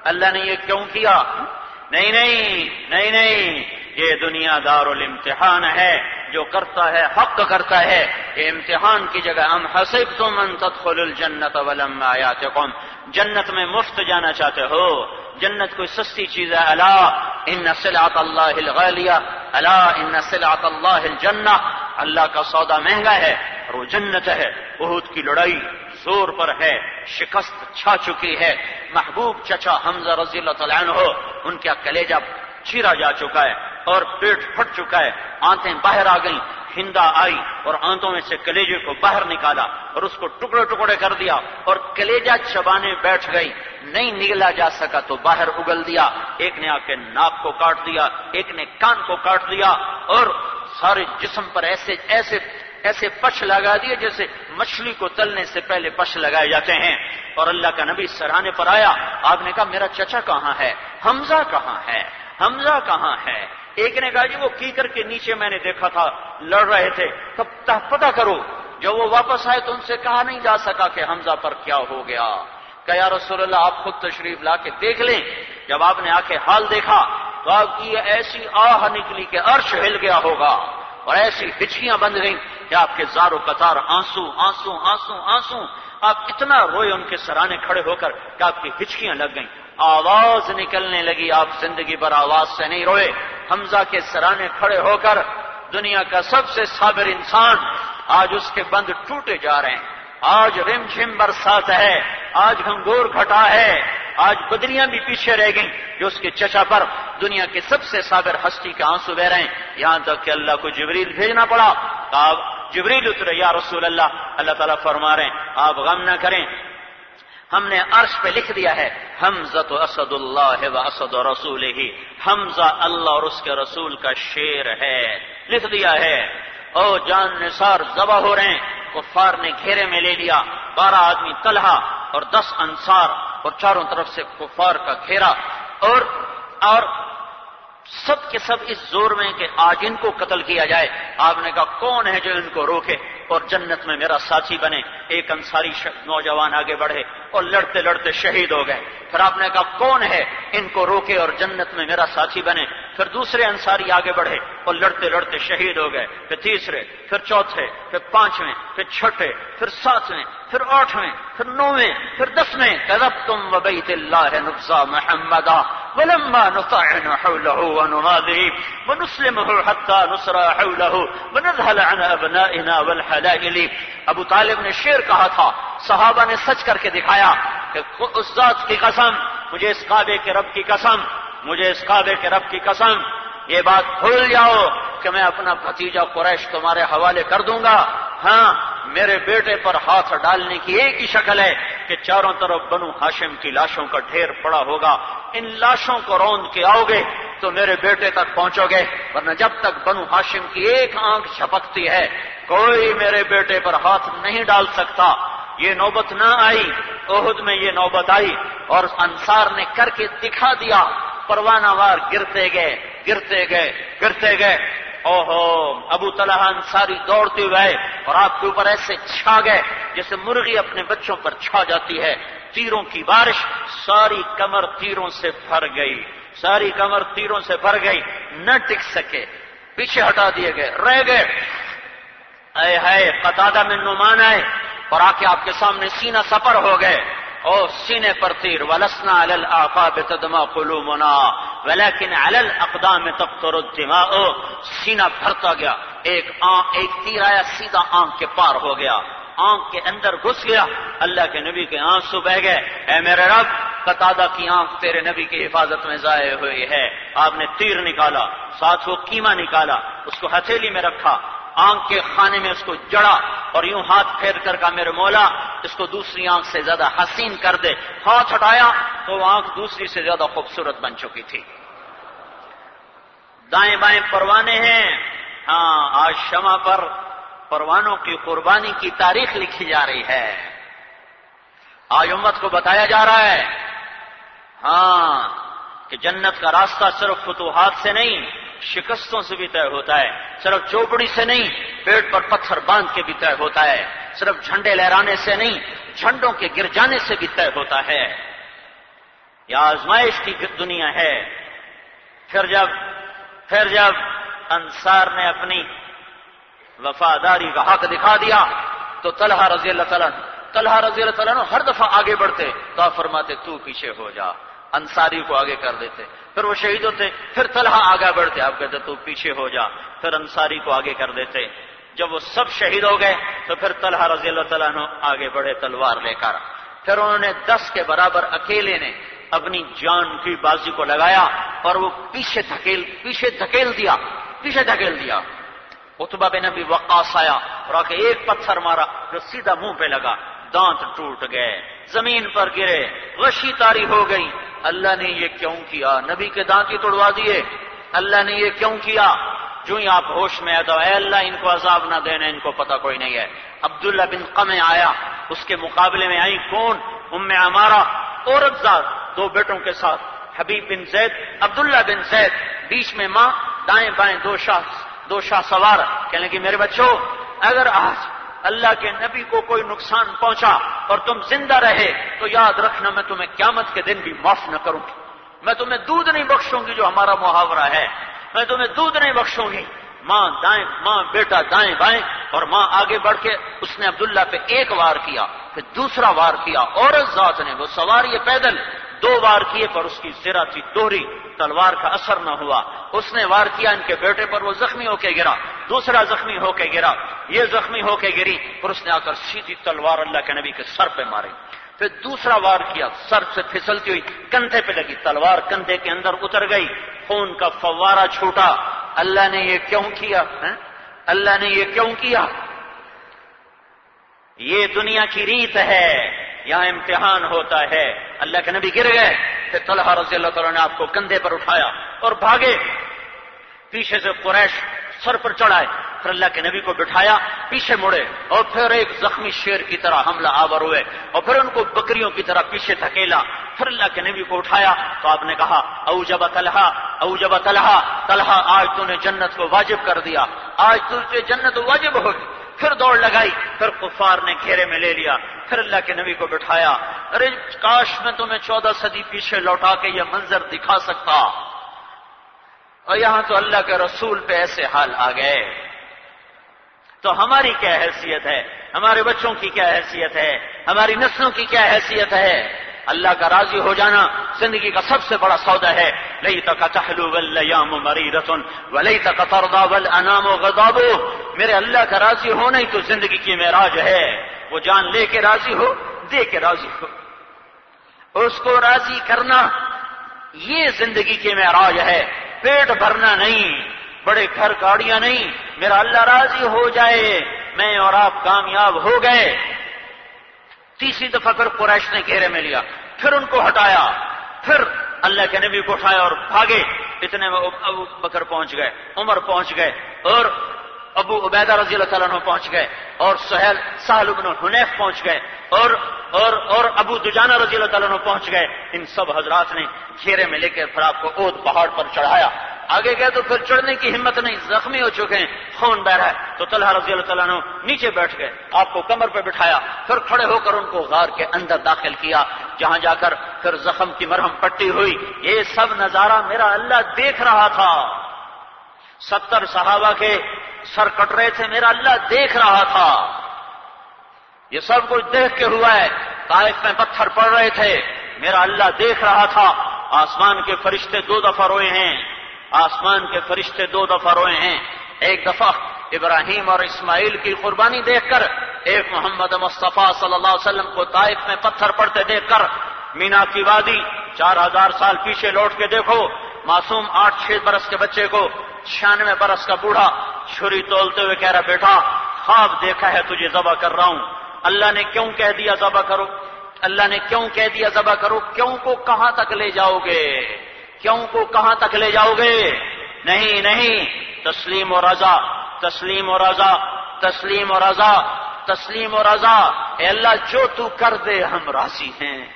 اللہ نے یہ کیوں کیا؟ نہیں نہیں نہیں نہیں، یہ دنیا دار الامتحان ہے۔ جو کرتا ہے، حق کرتا ہے، یہ امتحان کی جگہ ہم حسب تم ان تدخل الجنت ولم آیاتکم۔ جنت میں مفت جانا چاہتے ہو۔ جنت کوئی سستی چیز ہے۔ اللہ ان سلعت اللہ الغالیہ۔ اللہ ان سلعت اللہ الجنہ۔ اللہ کا سودا مہنگا ہے اور وہ جنت ہے۔ بہت کی لڑائی زور پر ہے۔ شکست چھا چکی ہے۔ محبوب چچا حمزہ رضی اللہ تعالیٰ عنہ، ان کا کلیجہ چیرا جا چکا ہے۔ اور پیٹ پھٹ چکا ہے۔ آنتیں باہر آ گئیں۔ ہندا آئی اور آنتوں میں سے کلیجے کو باہر نکالا اور اس کو ٹکڑے ٹکڑے کر دیا اور کلیجا چبانے بیٹھ گئی۔ نہیں نگلا جا سکا تو باہر اگل دیا۔ ایک نے آ کے ناک کو کاٹ دیا، ایک نے کان کو کاٹ دیا اور سارے جسم پر ایسے ایسے ایسے پش لگا دیے جیسے مچھلی کو تلنے سے پہلے پش لگائے جاتے ہیں۔ اور اللہ کا نبی سرانے پر آیا۔ آپ نے کہا، میرا چچا کہاں ہے؟ حمزہ کہاں ہے؟ حمزہ کہاں ہے؟ ایک نے کہا جی وہ کیکر کے نیچے میں نے دیکھا تھا، لڑ رہے تھے۔ تب پتا کرو، جب وہ واپس آئے تو ان سے کہا نہیں جا سکا کہ حمزہ پر کیا ہو گیا۔ کہ یا رسول اللہ، آپ خود تشریف لا کے دیکھ لیں۔ جب آپ نے آ کے حال دیکھا تو آپ کی ایسی آہ نکلی کہ عرش ہل گیا ہوگا۔ اور ایسی ہچکیاں بند گئیں کہ آپ کے زارو قطار آنسو آنسو آنسو آنسو۔ آپ اتنا روئے ان کے سرانے کھڑے ہو کر کہ آپ کی ہچکیاں لگ گئیں۔ آواز نکلنے لگی، آپ زندگی بھر آواز سے نہیں روئے۔ حمزہ کے سرانے کھڑے ہو کر دنیا کا سب سے صابر انسان آج اس کے بند ٹوٹے جا رہے ہیں۔ آج رم جھم برسات ہے، آج گھنگور گھٹا ہے، آج بدریاں بھی پیچھے رہ گئیں۔ جو اس کے چچا پر دنیا کے سب سے صابر ہستی کے آنسو بہ رہے ہیں۔ یہاں تک کہ اللہ کو جبریل بھیجنا پڑا۔ آپ جبریل اترے، یا رسول اللہ اللہ تعالیٰ فرما رہے ہیں، آپ غم نہ کریں۔ ہم نے عرش پہ لکھ دیا ہے حمزہ تو اسد اللہ و اسد رسول ہی حمزہ اللہ اور اس کے رسول کا شیر ہے۔ لکھ دیا ہے، او جان نثار ذبح ہو رہے ہیں، کفار نے گھیرے میں لے لیا، بارہ آدمی طلحہ اور دس انصار اور چاروں طرف سے کفار کا گھیرا۔ اور اور سب کے سب اس زور میں کہ آج ان کو قتل کیا جائے۔ آپ نے کہا، کون ہے جو ان کو روکے؟ اور جنت میں میرا ساتھی بنے، ایک انصاری نوجوان آگے بڑھے اور لڑتے لڑتے شہید ہو گئے۔ پھر آپ نے کہا، کون ہے؟ ان کو روکے اور جنت میں میرا ساتھی بنے۔ پھر دوسرے انصاری آگے بڑھے اور لڑتے لڑتے شہید ہو گئے، پھر تیسرے، پھر چوتھے، پھر پانچویں، پھر چھٹے، پھر ساتویں، پھر آٹھویں، پھر نویں، پھر دسویں کدب تم وبیت اللہ نفسا محمد ولما نطعن حوله ونماذه ونسلمه حتى نسرى حوله ونذهل عن ابنائنا والحلائل۔ ابو طالب نے شیر کہا تھا، صحابہ نے سچ کر کے دکھایا کہ اس ذات کی قسم، مجھے اس کعبے کے رب کی قسم مجھے اس کعبے کے رب کی قسم، یہ بات بھول جاؤ کہ میں اپنا بھتیجا قریش تمہارے حوالے کر دوں گا۔ ہاں میرے بیٹے پر ہاتھ ڈالنے کی ایک ہی شکل ہے کہ چاروں طرف بنو ہاشم کی لاشوں کا ڈھیر پڑا ہوگا۔ ان لاشوں کو روند کے آؤ گے تو میرے بیٹے تک پہنچو گے، ورنہ جب تک بنو ہاشم کی ایک آنکھ چھپکتی ہے، کوئی میرے بیٹے پر ہاتھ نہیں ڈال سکتا۔ یہ نوبت نہ آئی، عہد میں یہ نوبت آئی اور انصار نے کر کے دکھا دیا۔ پروانہ وار گرتے گئے گرتے گئے گرتے گئے۔ او ہو ابو طلحہ انصاری دوڑتے ہوئے اور آپ کے اوپر ایسے چھا گئے جیسے مرغی اپنے بچوں پر چھا جاتی ہے۔ تیروں کی بارش ساری کمر تیروں سے بھر گئی، ساری کمر تیروں سے بھر گئی۔ نہ ٹک سکے، پیچھے ہٹا دیے گئے، رہ گئے۔ اے ہے قطادہ میں نمان آئے اور آ کے آپ کے سامنے سینہ سفر ہو گئے۔ او سینے پر تیر، ولسنا الل آفاب تدما قلو منا ولیکن الل اقدام تختر الدماء. سینہ بھرتا گیا، ایک آن ایک تیر آیا، سیدھا آنکھ کے پار ہو گیا، آنکھ کے اندر گھس گیا، اللہ کے نبی کے آنسو بہ گئے. اے میرے رب، قطادہ کی آنکھ تیرے نبی کی حفاظت میں ضائع ہوئی ہے۔ آپ نے تیر نکالا، ساتھ وہ کیما نکالا، اس کو ہتھیلی میں رکھا آنکھ کے خانے میں اس کو جڑا اور یوں ہاتھ پھیر کر کا میرے مولا، اس کو دوسری آنکھ سے زیادہ حسین کر دے۔ ہاتھ ہٹایا تو وہ آنکھ دوسری سے زیادہ خوبصورت بن چکی تھی۔ دائیں بائیں پروانے ہیں۔ ہاں آج شمع پر پروانوں کی قربانی کی تاریخ لکھی جا رہی ہے۔ آج امت کو بتایا جا رہا ہے۔ ہاں کہ جنت کا راستہ صرف فتوحات سے نہیں شکستوں سے بھی طے ہوتا ہے، صرف چوپڑی سے نہیں، پیٹ پر پتھر باندھ کے بھی طے ہوتا ہے۔ صرف جھنڈے لہرانے سے نہیں، جھنڈوں کے گر جانے سے بھی طے ہوتا ہے۔ یہ آزمائش کی دنیا ہے۔ پھر جب پھر جب انصار نے اپنی وفاداری کا حق دکھا دیا، تو طلحہ رضی اللہ تعالیٰ، طلحہ رضی اللہ تعالیٰ ہر دفعہ آگے بڑھتے، تو فرماتے، تو پیچھے ہو جا۔ انصاری کو آگے کر دیتے پھر وہ شہید ہوتے، پھر طلحہ آگے بڑھتے آپ کہتے تو پیچھے ہو جا۔ پھر انصاری کو آگے کر دیتے۔ جب وہ سب شہید ہو گئے، تو پھر طلحہ رضی اللہ تعالیٰ آگے بڑھے، تلوار لے کر۔ پھر انہوں نے دس کے برابر اکیلے نے اپنی جان کی بازی کو لگایا اور وہ پیچھے دھکیل پیچھے دھکیل دیا، پیچھے دھکیل دیا۔ اتبا بن نبی وقاص آیا اور آ کے ایک پتھر مارا جو سیدھا منہ پہ لگا، دانت ٹوٹ گئے۔ زمین پر گرے غشی تاری ہو گئی اللہ نے یہ کیوں کیا؟ نبی کے دانت ہی توڑوا دیے۔ اللہ نے یہ کیوں کیا؟ جو ہی آپ ہوش میں آئے تو اے اللہ، ان کو عذاب نہ دینا، ان کو پتہ کوئی نہیں ہے۔ عبداللہ بن قم آیا۔ اس کے مقابلے میں آئی کون؟ ام ہمارا عورت ذات دو بیٹوں کے ساتھ۔ حبیب بن زید، عبداللہ بن زید۔ بیچ میں ماں، دائیں بائیں دو شاہ دو شاہ سوار۔ کہنے کہ میرے بچوں، اگر آج اللہ کے نبی کو کوئی نقصان پہنچا اور تم زندہ رہے، تو یاد رکھنا میں تمہیں قیامت کے دن بھی معاف نہ کروں گی۔ میں تمہیں دودھ نہیں بخشوں گی جو ہمارا محاورہ ہے۔ میں تمہیں دودھ نہیں بخشوں گی۔ ماں دائیں، ماں بیٹا دائیں بائیں۔ اور ماں آگے بڑھ کے اس نے عبداللہ پہ ایک وار کیا، پھر دوسرا وار کیا اور ذات نے وہ سوار یہ پیدل۔ دو وار کیے پر اس کی زرا تھی دوہری، تلوار کا اثر نہ ہوا۔ اس نے وار کیا، ان کے بیٹے پر وہ زخمی ہو کے گرا، دوسرا زخمی ہو کے گرا، یہ زخمی ہو کے گری، پر اس نے آ کر سیدھی تلوار اللہ کے نبی کے سر پہ ماری۔ پھر دوسرا وار کیا، سر سے پھسلتی ہوئی، کندھے پہ لگی، تلوار کندھے کے اندر اتر گئی، خون کا فوارہ چھوٹا۔ اللہ نے یہ کیوں کیا ہاں؟ اللہ نے یہ کیوں کیا؟ یہ دنیا کی ریت ہے۔ یہاں امتحان ہوتا ہے۔ اللہ کے نبی گر گئے، پھر طلحہ رضی اللہ تعالیٰ نے آپ کو کندھے پر اٹھایا اور بھاگے۔ پیچھے سے قریش سر پر چڑھائے، پھر اللہ کے نبی کو بٹھایا، پیچھے مڑے اور پھر ایک زخمی شیر کی طرح حملہ آور ہوئے اور پھر ان کو بکریوں کی طرح پیچھے دھکیلا۔ پھر اللہ کے نبی کو اٹھایا تو آپ نے کہا او جب طلحہ او جب طلحہ طلحہ، آج تو نے جنت کو واجب کر دیا، آج تو جنت واجب ہوگی۔ پھر دوڑ لگائی، پھر کفار نے گھیرے میں لے لیا، پھر اللہ کے نبی کو بٹھایا۔ ارے کاش میں تمہیں چودہ صدی پیچھے لوٹا کے یہ منظر دکھا سکتا۔ اور یہاں تو اللہ کے رسول پہ ایسے حال آ گئے۔ تو ہماری کیا حیثیت ہے؟ ہمارے بچوں کی کیا حیثیت ہے؟ ہماری نسلوں کی کیا حیثیت ہے؟ اللہ کا راضی ہو جانا زندگی کا سب سے بڑا سودا ہے۔ لئی تک چہلو ولیام مری رسن ولی تک فردا ول انام و غذابو میرے اللہ کا راضی ہونا ہی تو زندگی کی معراج ہے۔ وہ جان لے کے راضی ہو، دے کے راضی ہو۔ اس کو راضی کرنا یہ زندگی کی معراج ہے۔ پیٹ بھرنا نہیں، بڑے گھر گاڑیاں نہیں۔ میرا اللہ راضی ہو جائے، میں اور آپ کامیاب ہو گئے۔ تیسری دفعہ پھر قریش نے گھیرے میں لیا، پھر ان کو ہٹایا، پھر اللہ کے نبی کو اٹھایا اور بھاگے، اتنے میں ابو بکر پہنچ گئے، عمر پہنچ گئے اور ابو عبیدہ رضی اللہ تعالیٰ پہنچ گئے اور سہیل، سہل ابن حنیف پہنچ گئے اور اور اور ابو دجانہ رضی اللہ تعالیٰ پہنچ گئے۔ ان سب حضرات نے گھیرے میں لے کے پھر آپ کو اود پہاڑ پر چڑھایا۔ آگے گئے تو پھر چڑھنے کی ہمت نہیں، زخمی ہو چکے ہیں، خون بہ رہا ہے۔ تو طلحہ رضی اللہ تعالیٰ نے نیچے بیٹھ گئے، آپ کو کمر پہ بٹھایا، پھر کھڑے ہو کر ان کو غار کے اندر داخل کیا، جہاں جا کر پھر زخم کی مرہم پٹی ہوئی۔ یہ سب نظارہ میرا اللہ دیکھ رہا تھا۔ ستر صحابہ کے سر کٹ رہے تھے، میرا اللہ دیکھ رہا تھا۔ یہ سب کچھ دیکھ کے ہوا ہے۔ طائف میں پتھر پڑ رہے تھے، میرا اللہ دیکھ رہا تھا۔ آسمان کے فرشتے دو دفعہ روئے ہیں۔ آسمان کے فرشتے دو دفعہ روئے ہیں۔ ایک دفعہ ابراہیم اور اسماعیل کی قربانی دیکھ کر ایک محمد مصطفیٰ صلی اللہ علیہ وسلم کو طائف میں پتھر پڑتے دیکھ کر مینا کی وادی چار ہزار سال پیچھے لوٹ کے دیکھو۔ معصوم آٹھ چھ برس کے بچے کو چھیانوے برس کا بوڑھا چھری تولتے ہوئے کہہ رہا، بیٹا، خواب دیکھا ہے تجھے، ذبح کر رہا ہوں۔ اللہ نے کیوں کہہ دیا ذبح کرو؟ اللہ نے کیوں کہہ دیا ذبح کرو؟ کیوں کو کہاں تک لے جاؤ گے؟ کیوں کو کہاں تک لے جاؤ گے؟ نہیں نہیں، تسلیم و رضا، تسلیم و رضا، تسلیم و رضا، تسلیم و رضا۔ اے اللہ، جو تو کر دے ہم راضی ہیں۔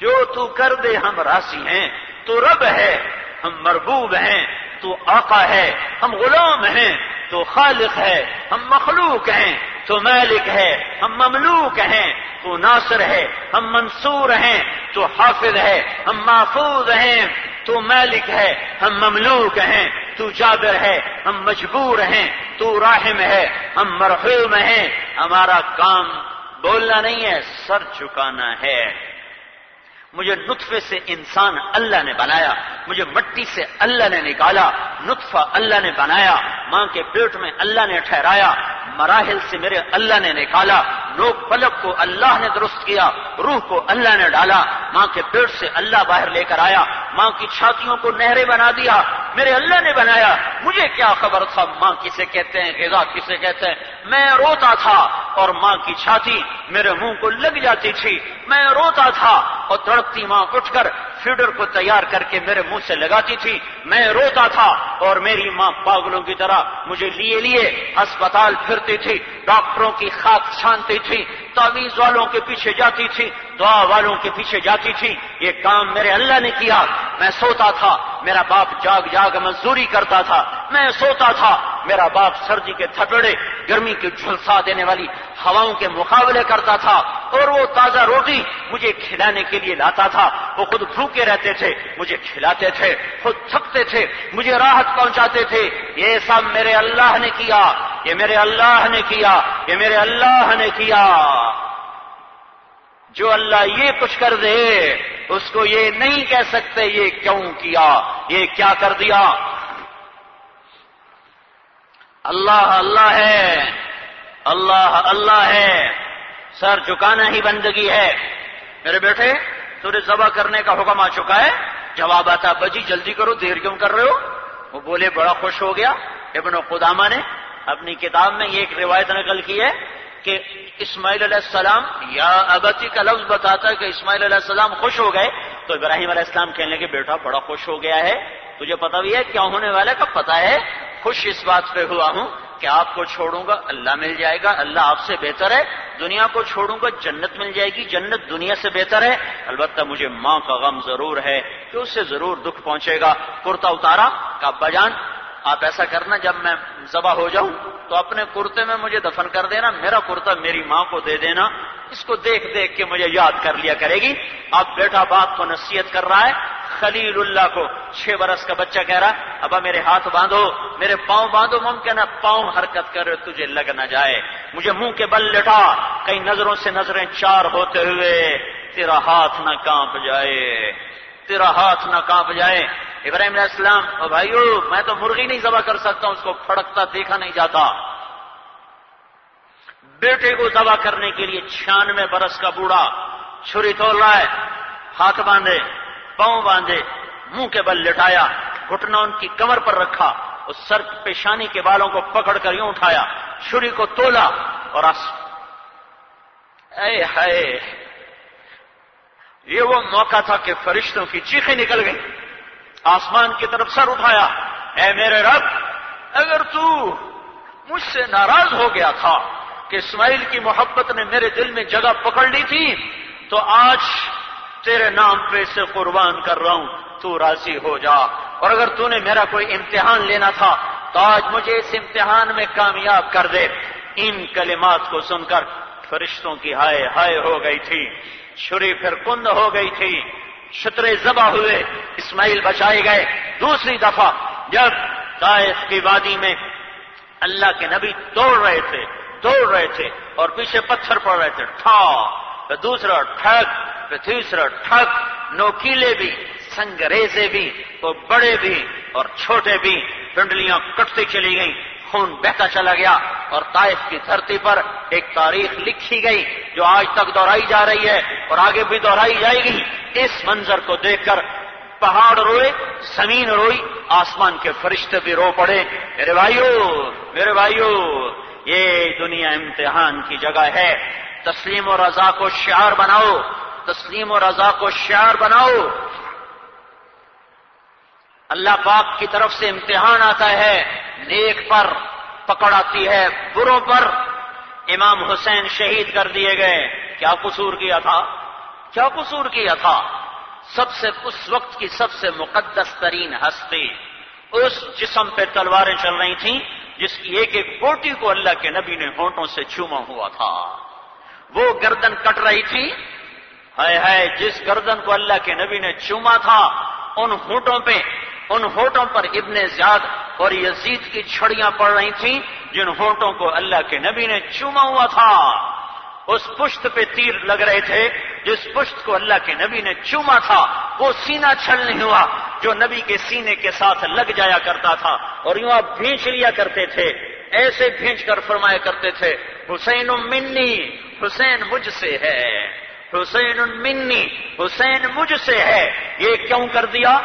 جو تو کر دے ہم راضی ہیں۔ تو رب ہے، ہم مربوب ہیں۔ تو آقا ہے، ہم غلام ہیں۔ تو خالق ہے، ہم مخلوق ہیں۔ تو مالک ہے، ہم مملوک ہیں، تو ناصر ہے، ہم منصور ہیں، تو حافظ ہے، ہم محفوظ ہیں، تو مالک ہے، ہم مملوک ہیں، تو جابر ہے، ہم مجبور ہیں، تو راہم ہے، ہم مرحوم ہیں۔ ہمارا کام بولنا نہیں ہے، سر چکانا ہے۔ مجھے نطفے سے انسان اللہ نے بنایا، مجھے مٹی سے اللہ نے نکالا، نطفہ اللہ نے بنایا، ماں کے پیٹ میں اللہ نے ٹھہرایا، مراحل سے میرے اللہ نے نکالا لوگ پلک کو اللہ نے درست کیا، روح کو اللہ نے ڈالا، ماں کے پیٹ سے اللہ باہر لے کر آیا، ماں کی چھاتیوں کو نہریں بنا دیا، میرے اللہ نے بنایا، مجھے کیا خبر تھا؟ ماں کسے کہتے ہیں، غذا کسے کہتے ہیں؟ میں روتا تھا اور ماں کی چھاتی میرے منہ کو لگ جاتی تھی۔ میں روتا تھا اور تڑپتی ماں اٹھ کر فیڈر کو تیار کر کے میرے منہ سے لگاتی تھی۔ میں روتا تھا اور میری ماں پاگلوں کی طرح مجھے لیے لیے اسپتال پھرتی تھی۔ ڈاکٹروں کی خاک چھانتی تھی۔ تعویذ والوں کے پیچھے جاتی تھی۔ دعا والوں کے پیچھے جاتی تھی۔ یہ کام میرے اللہ نے کیا۔ میں سوتا تھا۔ میرا باپ جاگ جاگ مزدوری کرتا تھا۔ میں سوتا تھا۔ میرا باپ سردی کے تھپڑے، گرمی کی جھلسا دینے والی ہواؤں کے مقابلے کرتا تھا اور وہ تازہ روٹی مجھے کھلانے کے لیے لاتا تھا۔ وہ خود بھوکے رہتے تھے، مجھے کھلاتے تھے، خود تھکتے تھے، مجھے راحت پہنچاتے تھے۔ یہ سب میرے اللہ نے کیا، یہ میرے اللہ نے کیا، یہ میرے اللہ نے کیا۔ جو اللہ یہ کچھ کر دے، اس کو یہ نہیں کہہ سکتے یہ کیوں کیا، یہ کیا کر دیا۔ اللہ اللہ ہے اللہ اللہ ہے سر چکانا ہی بندگی ہے میرے بیٹے تجھے ذبح کرنے کا حکم آ چکا ہے جواب آتا بجی جلدی کرو، دیر کیوں کر رہے ہو؟ وہ بولے، بڑا خوش ہو گیا۔ ابن قدامہ نے اپنی کتاب میں یہ ایک روایت نقل کی ہے کہ اسماعیل علیہ السلام، یا ابتی کا لفظ بتاتا ہے کہ اسماعیل علیہ السلام خوش ہو گئے۔ تو ابراہیم علیہ السلام کہنے کے بیٹا، بڑا خوش ہو گیا ہے۔ تجھے پتا بھی ہے، کیا ہونے والا کا پتا ہے؟ خوش اس بات پہ ہوا ہوں کہ آپ کو چھوڑوں گا، اللہ مل جائے گا، اللہ آپ سے بہتر ہے۔ دنیا کو چھوڑوں گا، جنت مل جائے گی۔ جنت دنیا سے بہتر ہے۔ البتہ مجھے ماں کا غم ضرور ہے کہ اس سے ضرور دکھ پہنچے گا۔ کرتا اتارا کا بجان آپ ایسا کرنا، جب میں ذبح ہو جاؤں تو اپنے کرتے میں مجھے دفن کر دینا، میرا کرتا میری ماں کو دے دینا، اس کو دیکھ دیکھ کے مجھے یاد کر لیا کرے گی۔ اب بیٹا باپ کو نصیحت کر رہا ہے، خلیل اللہ کو چھ برس کا بچہ کہہ رہا ابا میرے ہاتھ باندھو، میرے پاؤں باندھو، ممکن ہے پاؤں حرکت کر تجھے لگ نہ جائے۔ مجھے منہ کے بل لٹا کئی نظروں سے نظریں چار ہوتے ہوئے تیرا ہاتھ نہ کانپ جائے۔ تیرا ہاتھ نہ کانپ جائے۔ ابراہیم علیہ السلام، او بھائیو، میں تو مرغی نہیں ذبح کر سکتا ہوں اس کو پھڑکتا دیکھا نہیں جاتا۔ بیٹے کو ذبح کرنے کے لیے چھیانوے برس کا بوڑھا چھری تول رہا ہے، ہاتھ باندھے، پاؤں باندھے، منہ کے بل لٹایا، گھٹنا ان کی کمر پر رکھا، اس سر پیشانی کے بالوں کو پکڑ کر یوں اٹھایا، چھری کو تولا اور اے ہائے یہ وہ موقع تھا کہ فرشتوں کی چیخیں نکل گئی آسمان کی طرف سر اٹھایا۔ اے میرے رب، اگر تو مجھ سے ناراض ہو گیا تھا کہ اسماعیل کی محبت نے میرے دل میں جگہ پکڑ لی تھی، تو آج تیرے نام پہ سے قربان کر رہا ہوں۔ تو راضی ہو جا۔ اور اگر تو نے میرا کوئی امتحان لینا تھا، تو آج مجھے اس امتحان میں کامیاب کر دے۔ ان کلمات کو سن کر فرشتوں کی ہائے ہائے ہو گئی تھی۔ چھری پھر کند ہو گئی تھی، شترے زبا ہوئے، اسماعیل بچائے گئے۔ دوسری دفعہ جب طائف کی وادی میں اللہ کے نبی دوڑ رہے تھے، دوڑ رہے تھے اور پیچھے پتھر پڑ رہے تھے، ٹھا، پھر دوسرا ٹھگ، پھر تیسرا ٹھگ، نوکیلے بھی، سنگریزے بھی تو بڑے بھی اور چھوٹے بھی، پنڈلیاں کٹتی چلی گئیں۔ خون بہتا چلا گیا اور طائف کی دھرتی پر ایک تاریخ لکھی گئی جو آج تک دہرائی جا رہی ہے اور آگے بھی دہرائی جائے گی۔ اس منظر کو دیکھ کر پہاڑ روئے، زمین روئی، آسمان کے فرشتے بھی رو پڑے۔ میرے بھائیو میرے بھائیو، یہ دنیا امتحان کی جگہ ہے۔ تسلیم و رضا کو شعار بناؤ، تسلیم و رضا کو شعار بناؤ۔ اللہ پاک کی طرف سے امتحان آتا ہے، نیک پر پکڑ آتی ہے، بروں پر امام حسین شہید کر دیے گئے۔ کیا قصور کیا تھا؟ کیا قصور کیا تھا؟ سب سے، اس وقت کی سب سے مقدس ترین ہستی اس جسم پہ تلواریں چل رہی تھیں، جس کی ایک ایک بوٹی کو اللہ کے نبی نے ہونٹوں سے چوما ہوا تھا۔ وہ گردن کٹ رہی تھی ہے جس گردن کو اللہ کے نبی نے چوما تھا، ان ہونٹوں پہ ان ہوٹوں پر ابن زیاد اور یزید کی چھڑیاں پڑ رہی تھیں، جن ہوٹوں کو اللہ کے نبی نے چوما ہوا تھا۔ اس پشت پہ تیر لگ رہے تھے، جس پشت کو اللہ کے نبی نے چوما تھا، وہ سینہ چھل نہیں ہوا، جو نبی کے سینے کے ساتھ لگ جایا کرتا تھا اور یوں آپ بھینچ لیا کرتے تھے، ایسے بھینچ کر فرمایا کرتے تھے، حسین منی، حسین مجھ سے ہے۔ حسین منی، حسین مجھ سے ہے۔ یہ کیوں کر دیا؟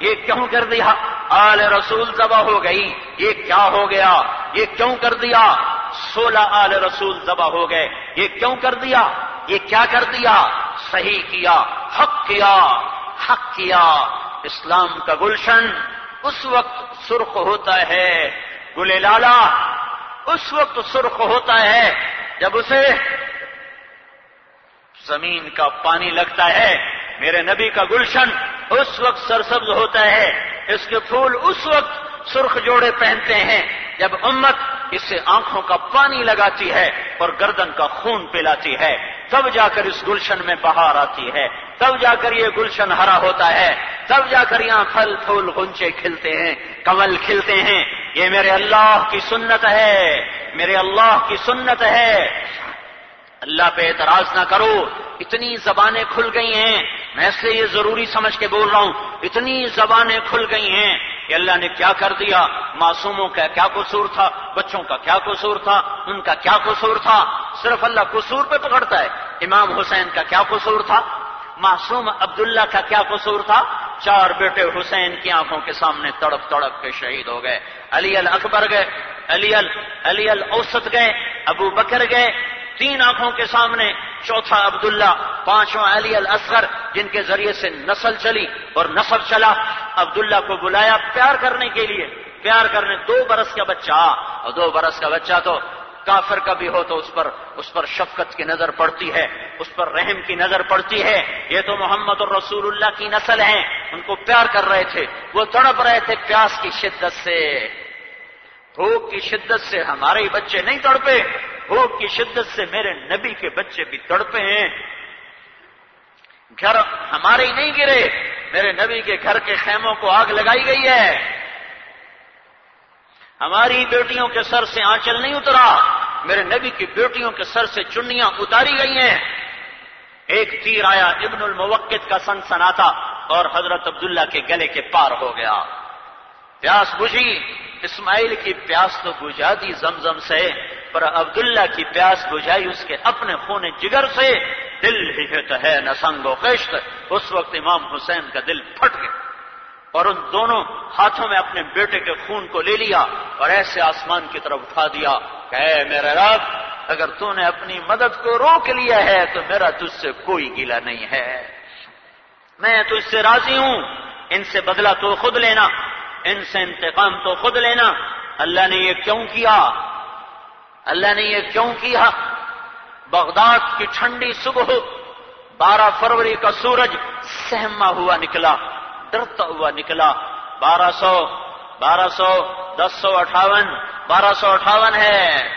یہ کیوں کر دیا؟ آل رسول ذبح ہو گئی۔ یہ کیا ہو گیا؟ یہ کیوں کر دیا؟ سولہ آل رسول ذبح ہو گئے۔ یہ کیوں کر دیا؟ یہ کیا کر دیا؟ صحیح کیا، حق کیا حق کیا۔ اسلام کا گلشن اس وقت سرخ ہوتا ہے۔ گلے لالا، اس وقت سرخ ہوتا ہے جب اسے زمین کا پانی لگتا ہے۔ میرے نبی کا گلشن اس وقت سرسبز ہوتا ہے، اس کے پھول اس وقت سرخ جوڑے پہنتے ہیں جب امت اسے آنکھوں کا پانی لگاتی ہے اور گردن کا خون پلاتی ہے۔ تب جا کر اس گلشن میں بہار آتی ہے۔ تب جا کر یہ گلشن ہرا ہوتا ہے۔ تب جا کر یہاں پھل پھول گنچے کھلتے ہیں، کمل کھلتے ہیں۔ یہ میرے اللہ کی سنت ہے۔ میرے اللہ کی سنت ہے۔ اللہ پہ اعتراض نہ کرو۔ اتنی زبانیں کھل گئی ہیں۔ میں اس لیے یہ ضروری سمجھ کے بول رہا ہوں، اتنی زبانیں کھل گئی ہیں کہ اللہ نے کیا کر دیا؟ معصوموں کا کیا قصور تھا؟ بچوں کا کیا قصور تھا؟ ان کا کیا قصور تھا؟ صرف اللہ قصور پہ پکڑتا ہے۔ امام حسین کا کیا قصور تھا؟ معصوم عبداللہ کا کیا قصور تھا؟ چار بیٹے حسین کی آنکھوں کے سامنے تڑپ تڑپ کے شہید ہو گئے۔ علی اکبر گئے، علی علی اوسط گئے، ابو بکر گئے تین آنکھوں کے سامنے چوتھا عبداللہ، پانچواں علی الاصغر، جن کے ذریعے سے نسل چلی اور نصب چلا۔ عبداللہ کو بلایا پیار کرنے کے لیے۔ پیار کرنے، دو برس کا بچہ۔ اور دو برس کا بچہ تو کافر کا بھی ہو تو اس پر اس پر شفقت کی نظر پڑتی ہے۔ اس پر رحم کی نظر پڑتی ہے۔ یہ تو محمد الرسول اللہ کی نسل ہیں۔ ان کو پیار کر رہے تھے۔ وہ تڑپ رہے تھے پیاس کی شدت سے۔ بھوک کی شدت سے ہمارے بچے نہیں تڑپے، بھوک کی شدت سے میرے نبی کے بچے بھی تڑپے ہیں۔ گھر ہمارے ہی نہیں گرے، میرے نبی کے گھر کے خیموں کو آگ لگائی گئی ہے۔ ہماری بیٹیوں کے سر سے آنچل نہیں اترا، میرے نبی کی بیٹیوں کے سر سے چنیاں اتاری گئی ہیں۔ ایک تیر آیا ابن الموقت کا سن سناتا اور حضرت عبداللہ کے گلے کے پار ہو گیا۔ پیاس بجھی، اسماعیل کی پیاس تو بجھا دی زمزم سے، پر عبداللہ کی پیاس بجھائی اس کے اپنے خون جگر سے، دل ہت ہے نسنگ و قشت اس وقت امام حسین کا دل پھٹ گیا۔ اور ان دونوں ہاتھوں میں اپنے بیٹے کے خون کو لے لیا اور ایسے آسمان کی طرف اٹھا دیا کہ، اے میرا رب، اگر تو نے اپنی مدد کو روک لیا ہے، تو میرا تجھ سے کوئی گلا نہیں ہے۔ میں تجھ سے راضی ہوں، ان سے بدلہ تو خود لینا۔ ان سے انتقام تو خود لینا۔ اللہ نے یہ کیوں کیا؟ اللہ نے یہ کیوں کیا؟ بغداد کی ٹھنڈی صبح، بارہ فروری کا سورج سہما ہوا نکلا، ڈرتا ہوا نکلا۔ بارہ سو بارہ سو، دس سو اٹھاون، بارہ سو اٹھاون ہے۔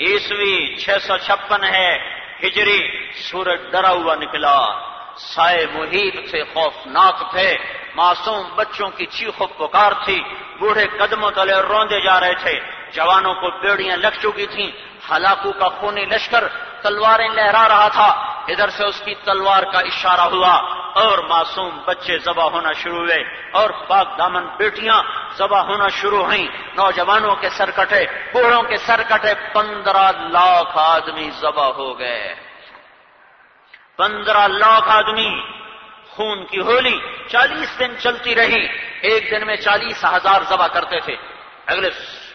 عیسوی چھ سو چھپن ہے، ہجری سورج ڈرا ہوا نکلا۔ سائے محیط تھے خوفناک تھے، معصوم بچوں کی چیخ و پکار تھی، بوڑھے قدموں تلے روندے جا رہے تھے۔ جوانوں کو بیڑیاں لگ چکی تھیں۔ ہلاکو کا خونی لشکر تلواریں لہرا رہا تھا۔ ادھر سے اس کی تلوار کا اشارہ ہوا۔ اور معصوم بچے ذبح ہونا شروع ہوئے۔ اور پاک دامن بیٹیاں ذبح ہونا شروع ہوئیں۔ نوجوانوں کے سر کٹے، بوڑھوں کے سر کٹے، پندرہ لاکھ آدمی ذبح ہو گئے۔ پندرہ لاکھ آدمی خون کی ہولی چالیس دن چلتی رہی۔ ایک دن میں چالیس ہزار ذبح کرتے تھے۔ اگلے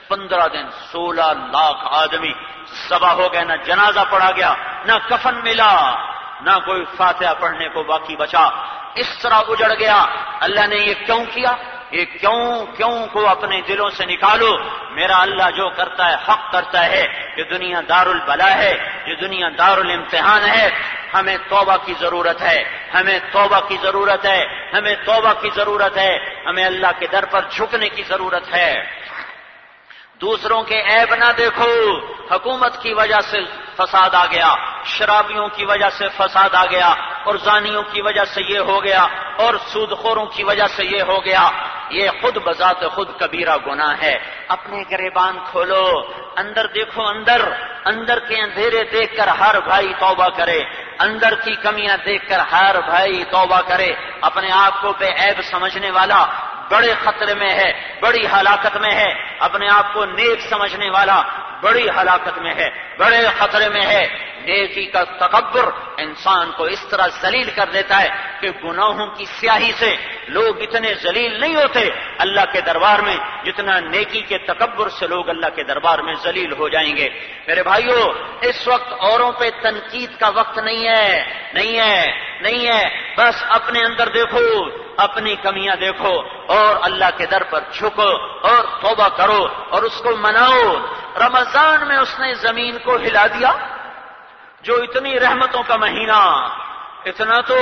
پندرہ دن سولہ لاکھ آدمی سبا ہو گئے۔ نہ جنازہ پڑا گیا، نہ کفن ملا، نہ کوئی فاتحہ پڑھنے کو باقی بچا۔ اس طرح اجڑ گیا۔ اللہ نے یہ کیوں کیا؟ یہ کیوں کیوں کو اپنے دلوں سے نکالو؟ میرا اللہ جو کرتا ہے، حق کرتا ہے۔ یہ دنیا دار البلا ہے، یہ دنیا دار الامتحان ہے۔ ہمیں توبہ کی ضرورت ہے، ہمیں توبہ کی ضرورت ہے، ہمیں توبہ کی ضرورت ہے، ہمیں اللہ کے در پر جھکنے کی ضرورت ہے۔ دوسروں کے عیب نہ دیکھو، حکومت کی وجہ سے فساد آ گیا، شرابیوں کی وجہ سے فساد آ گیا، اور زانیوں کی وجہ سے یہ ہو گیا، اور سود خوروں کی وجہ سے یہ ہو گیا۔ یہ خود بذات خود کبیرہ گناہ ہے۔ اپنے گریبان کھولو، اندر دیکھو اندر اندر کے اندھیرے دیکھ کر ہر بھائی توبہ کرے۔ اندر کی کمیاں دیکھ کر ہر بھائی توبہ کرے۔ اپنے آپ کو بے عیب سمجھنے والا بڑے خطرے میں ہے، بڑی ہلاکت میں ہے۔ اپنے آپ کو نیک سمجھنے والا بڑی ہلاکت میں ہے بڑے خطرے میں ہے۔ نیکی کا تکبر انسان کو اس طرح ذلیل کر دیتا ہے کہ گناہوں کی سیاہی سے لوگ اتنے ذلیل نہیں ہوتے۔ اللہ کے دربار میں جتنا نیکی کے تکبر سے لوگ اللہ کے دربار میں ذلیل ہو جائیں گے۔ میرے بھائیوں اس وقت اوروں پہ تنقید کا وقت نہیں ہے۔ نہیں ہے۔ نہیں ہے۔ بس اپنے اندر دیکھو، اپنی کمیاں دیکھو اور اللہ کے در پر جھکو اور توبہ کرو اور اس کو مناؤ۔ رمضان میں اس نے زمین کو ہلا دیا۔ جو اتنی رحمتوں کا مہینہ، اتنا تو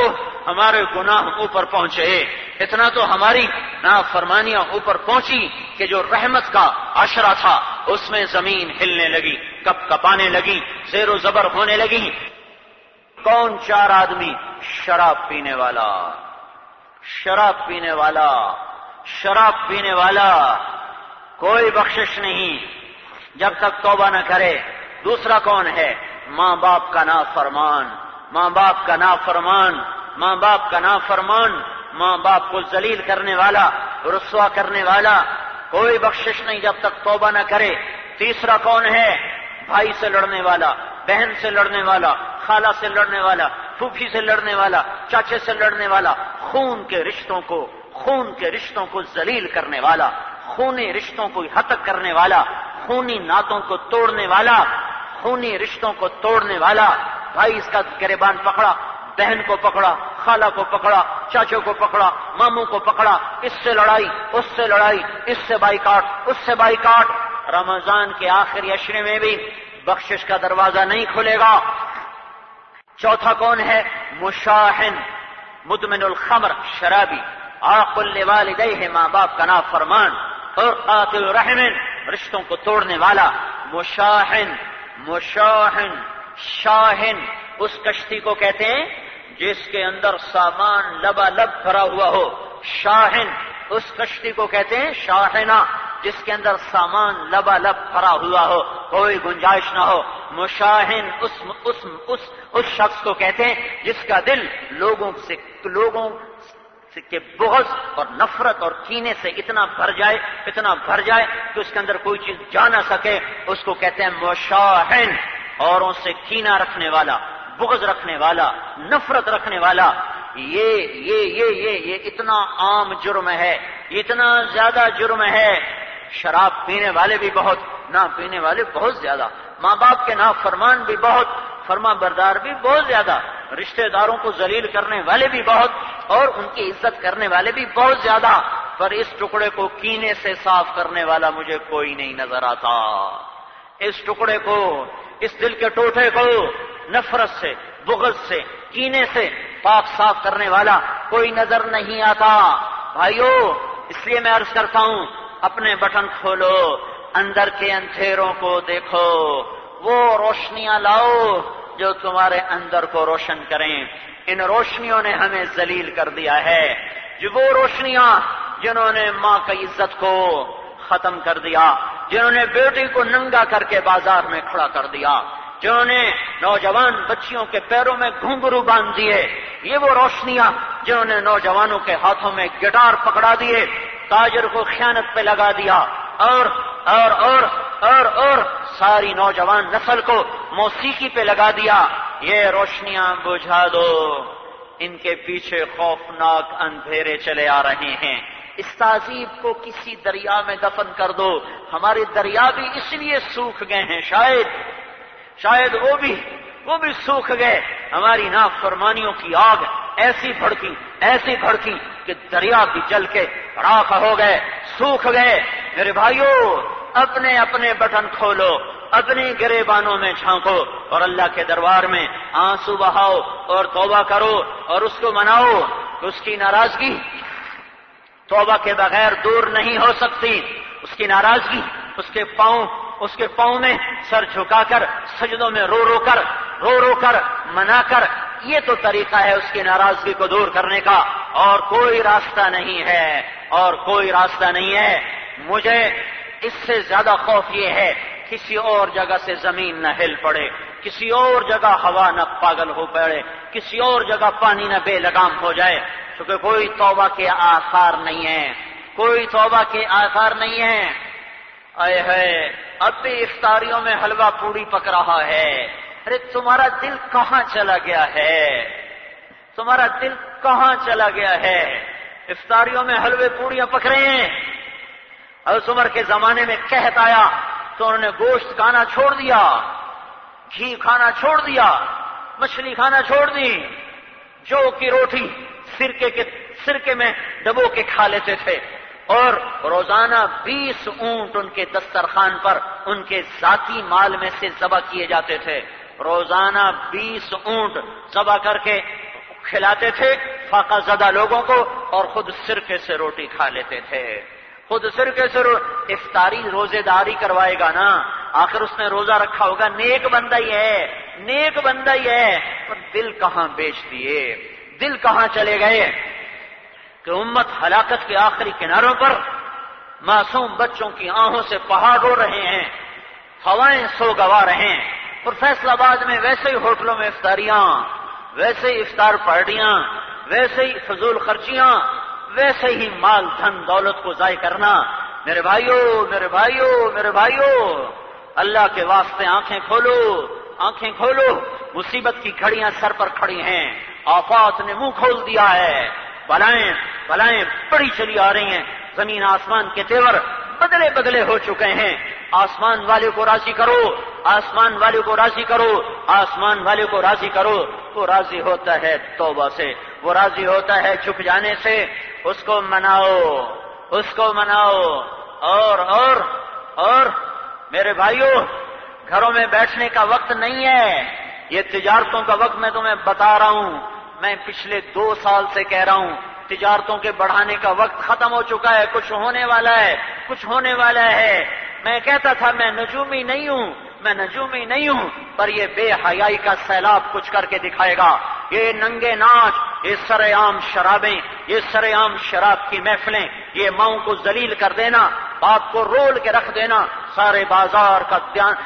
ہمارے گناہ اوپر پہنچے، اتنا تو ہماری نافرمانیاں اوپر پہنچی کہ جو رحمت کا عشرہ تھا، اس میں زمین ہلنے لگی، کپ کپانے لگی، زیر و زبر ہونے لگی۔ کون چار آدمی شراب پینے والا؟ شراب پینے والا، شراب پینے والا، کوئی بخشش نہیں۔ جب تک توبہ نہ کرے، دوسرا کون ہے؟ ماں باپ کا نا فرمان ماں باپ کا نا فرمان ماں باپ کا نا فرمان ماں باپ کو ذلیل کرنے والا، رسوا کرنے والا، کوئی بخشش نہیں جب تک توبہ نہ کرے۔ تیسرا کون ہے؟ بھائی سے لڑنے والا، بہن سے لڑنے والا، خالہ سے لڑنے والا، پھوپھی سے لڑنے والا، چاچے سے لڑنے والا، خون کے رشتوں کو، خون کے رشتوں کو ذلیل کرنے والا، خونی رشتوں کو ہتک کرنے والا، خونی ناتوں کو توڑنے والا خونی رشتوں کو توڑنے والا، بھائی اس کا گریبان پکڑا، بہن کو پکڑا، خالہ کو پکڑا چاچوں کو پکڑا، ماموں کو پکڑا، اس سے لڑائی، اس سے لڑائی، اس سے بائی کاٹ اس سے بائی کاٹ رمضان کے آخری اشرے میں بھی بخشش کا دروازہ نہیں کھلے گا۔ چوتھا کون ہے؟ مشاہن، مدمن الخمر، شرابی۔ آقل والدہ ماں باپ کا نا فرمان اور قاتل رحمن رشتوں کو توڑنے والا، مشاہن۔ مشاہن، شاہن، اس کشتی کو کہتے ہیں جس کے اندر سامان لبا لب بھرا ہوا ہو۔ شاہن، اس کشتی کو کہتے ہیں شاہنا جس کے اندر سامان لبا لب بھرا ہوا ہو۔ کوئی گنجائش نہ ہو۔ مشاہن، اس اس اس اس شخص کو کہتے ہیں جس کا دل لوگوں سے، لوگوں کے بغض اور نفرت اور کینے سے اتنا بھر جائے، اتنا بھر جائے کہ اس کے اندر کوئی چیز جا نہ سکے۔ اس کو کہتے ہیں مشاہن، اوروں سے کینا رکھنے والا، بغض رکھنے والا، نفرت رکھنے والا۔ یہ یہ یہ یہ یہ اتنا عام جرم ہے، اتنا زیادہ جرم ہے۔ شراب پینے والے بھی بہت، نہ پینے والے بہت زیادہ۔ ماں باپ کے نا فرمان بھی بہت، فرما بردار بھی بہت زیادہ۔ رشتہ داروں کو ذلیل کرنے والے بھی بہت اور ان کی عزت کرنے والے بھی بہت زیادہ، پر اس ٹکڑے کو کینے سے صاف کرنے والا مجھے کوئی نہیں نظر آتا۔ اس ٹکڑے کو، اس دل کے ٹوٹے کو نفرت سے، بغض سے، کینے سے پاک صاف کرنے والا کوئی نظر نہیں آتا۔ بھائیو، اس لیے میں عرض کرتا ہوں، اپنے بٹن کھولو، اندر کے اندھیروں کو دیکھو، وہ روشنیاں لاؤ۔ جو تمہارے اندر کو روشن کریں۔ ان روشنیوں نے ہمیں ذلیل کر دیا ہے۔ جو وہ روشنیاں جنہوں نے ماں کی عزت کو ختم کر دیا، جنہوں نے بیٹی کو ننگا کر کے بازار میں کھڑا کر دیا، جنہوں نے نوجوان بچیوں کے پیروں میں گھنگرو باندھ دیے، یہ وہ روشنیاں جنہوں نے نوجوانوں کے ہاتھوں میں گٹار پکڑا دیے، تاجر کو خیانت پہ لگا دیا اور اور اور اور اور ساری نوجوان نسل کو موسیقی پہ لگا دیا۔ یہ روشنیاں بجھا دو۔ ان کے پیچھے خوفناک اندھیرے چلے آ رہے ہیں۔ اس تہذیب کو کسی دریا میں دفن کر دو۔ ہمارے دریا بھی اس لیے سوکھ گئے ہیں، شاید شاید وہ بھی وہ بھی سوکھ گئے۔ ہماری نافرمانیوں کی آگ ایسی بھڑکی ایسی بھڑکی کہ دریا بھی جل کے راکھ ہو گئے، سوکھ گئے۔ میرے بھائیوں اپنے اپنے بٹن کھولو، اپنی گرے بانوں میں جھانکو اور اللہ کے دربار میں آنسو بہاؤ اور توبہ کرو اور اس کو مناؤ، اس کی ناراضگی توبہ کے بغیر دور نہیں ہو سکتی۔ اس کی ناراضگی اس کے پاؤں، اس کے پاؤں میں سر جھکا کر، سجدوں میں رو رو کر، رو رو کر منا کر۔ یہ تو طریقہ ہے اس کی ناراضگی کو دور کرنے کا۔ اور کوئی راستہ نہیں ہے، اور کوئی راستہ نہیں ہے۔ مجھے اس سے زیادہ خوف یہ ہے، کسی اور جگہ سے زمین نہ ہل پڑے، کسی اور جگہ ہوا نہ پاگل ہو پڑے، کسی اور جگہ پانی نہ بے لگام ہو جائے۔ کیونکہ کوئی توبہ کے آثار نہیں ہے۔ کوئی توبہ کے آثار نہیں ہے۔ اے ہے اب بھی افطاریوں میں حلوہ پوڑی پک رہا ہے۔ ارے، تمہارا دل کہاں چلا گیا ہے؟ تمہارا دل کہاں چلا گیا ہے؟ افطاریوں میں حلوے پوڑیاں پک رہے ہیں۔ عمر کے زمانے میں کہت آیا تو انہوں نے گوشت کھانا چھوڑ دیا، گھی کھانا چھوڑ دیا، مچھلی کھانا چھوڑ دی، جو کی روٹی سرکے کے سرکے میں ڈبو کے کھا لیتے تھے۔ اور روزانہ بیس اونٹ ان کے دسترخوان پر ان کے ذاتی مال میں سے ذبح کیے جاتے تھے۔ روزانہ بیس اونٹ ذبح کر کے کھلاتے تھے، فاقہ زدہ لوگوں کو اور خود سرکے سے روٹی کھا لیتے تھے۔ خود سرکے سے افطاری روزے داری کروائے گا نا۔ آخر اس نے روزہ رکھا ہوگا۔ نیک بندہ ہی ہے۔ نیک بندہ ہی ہے۔ پر دل کہاں بیچ دیے؟ دل کہاں چلے گئے؟ کہ امت ہلاکت کے آخری کناروں پر معصوم بچوں کی آہوں سے پہاڑ ہو رہے ہیں۔ ہوائیں سو گوا رہے ہیں اور فیصلہ آباد میں ویسے ہی ہوٹلوں میں افطاریاں، ویسے ہی افطار پارٹیاں، ویسے ہی فضول خرچیاں۔ ویسے ہی مال دھن دولت کو ضائع کرنا۔ میرے بھائیوں میرے بھائیوں میرے بھائیوں اللہ کے واسطے آنکھیں کھولو آنکھیں کھولو۔ مصیبت کی کھڑیاں سر پر کھڑی ہیں۔ آفات نے منہ کھول دیا ہے۔ بلائیں بلائیں، بڑی چلی آ رہی ہیں۔ زمین آسمان کے تیور بدلے بدلے ہو چکے ہیں۔ آسمان والے کو راضی کرو، آسمان والے کو راضی کرو، آسمان والے کو راضی کرو۔ وہ راضی ہوتا ہے توبہ سے، وہ راضی ہوتا ہے چھپ جانے سے۔ اس کو مناؤ، اس کو مناؤ۔ اور اور اور، میرے بھائیوں گھروں میں بیٹھنے کا وقت نہیں ہے۔ یہ تجارتوں کا وقت میں تمہیں بتا رہا ہوں۔ میں پچھلے دو سال سے کہہ رہا ہوں، تجارتوں کے بڑھانے کا وقت ختم ہو چکا ہے، کچھ ہونے والا ہے، کچھ ہونے والا ہے۔ میں کہتا تھا، میں نجومی نہیں ہوں۔ میں نجومی نہیں ہوں، پر یہ بے حیائی کا سیلاب کچھ کر کے دکھائے گا۔ یہ ننگے ناچ یہ سر عام شرابیں، یہ سر عام شراب کی محفلیں، یہ ماؤں کو ذلیل کر دینا، باپ کو رول کے رکھ دینا، سارے بازار کا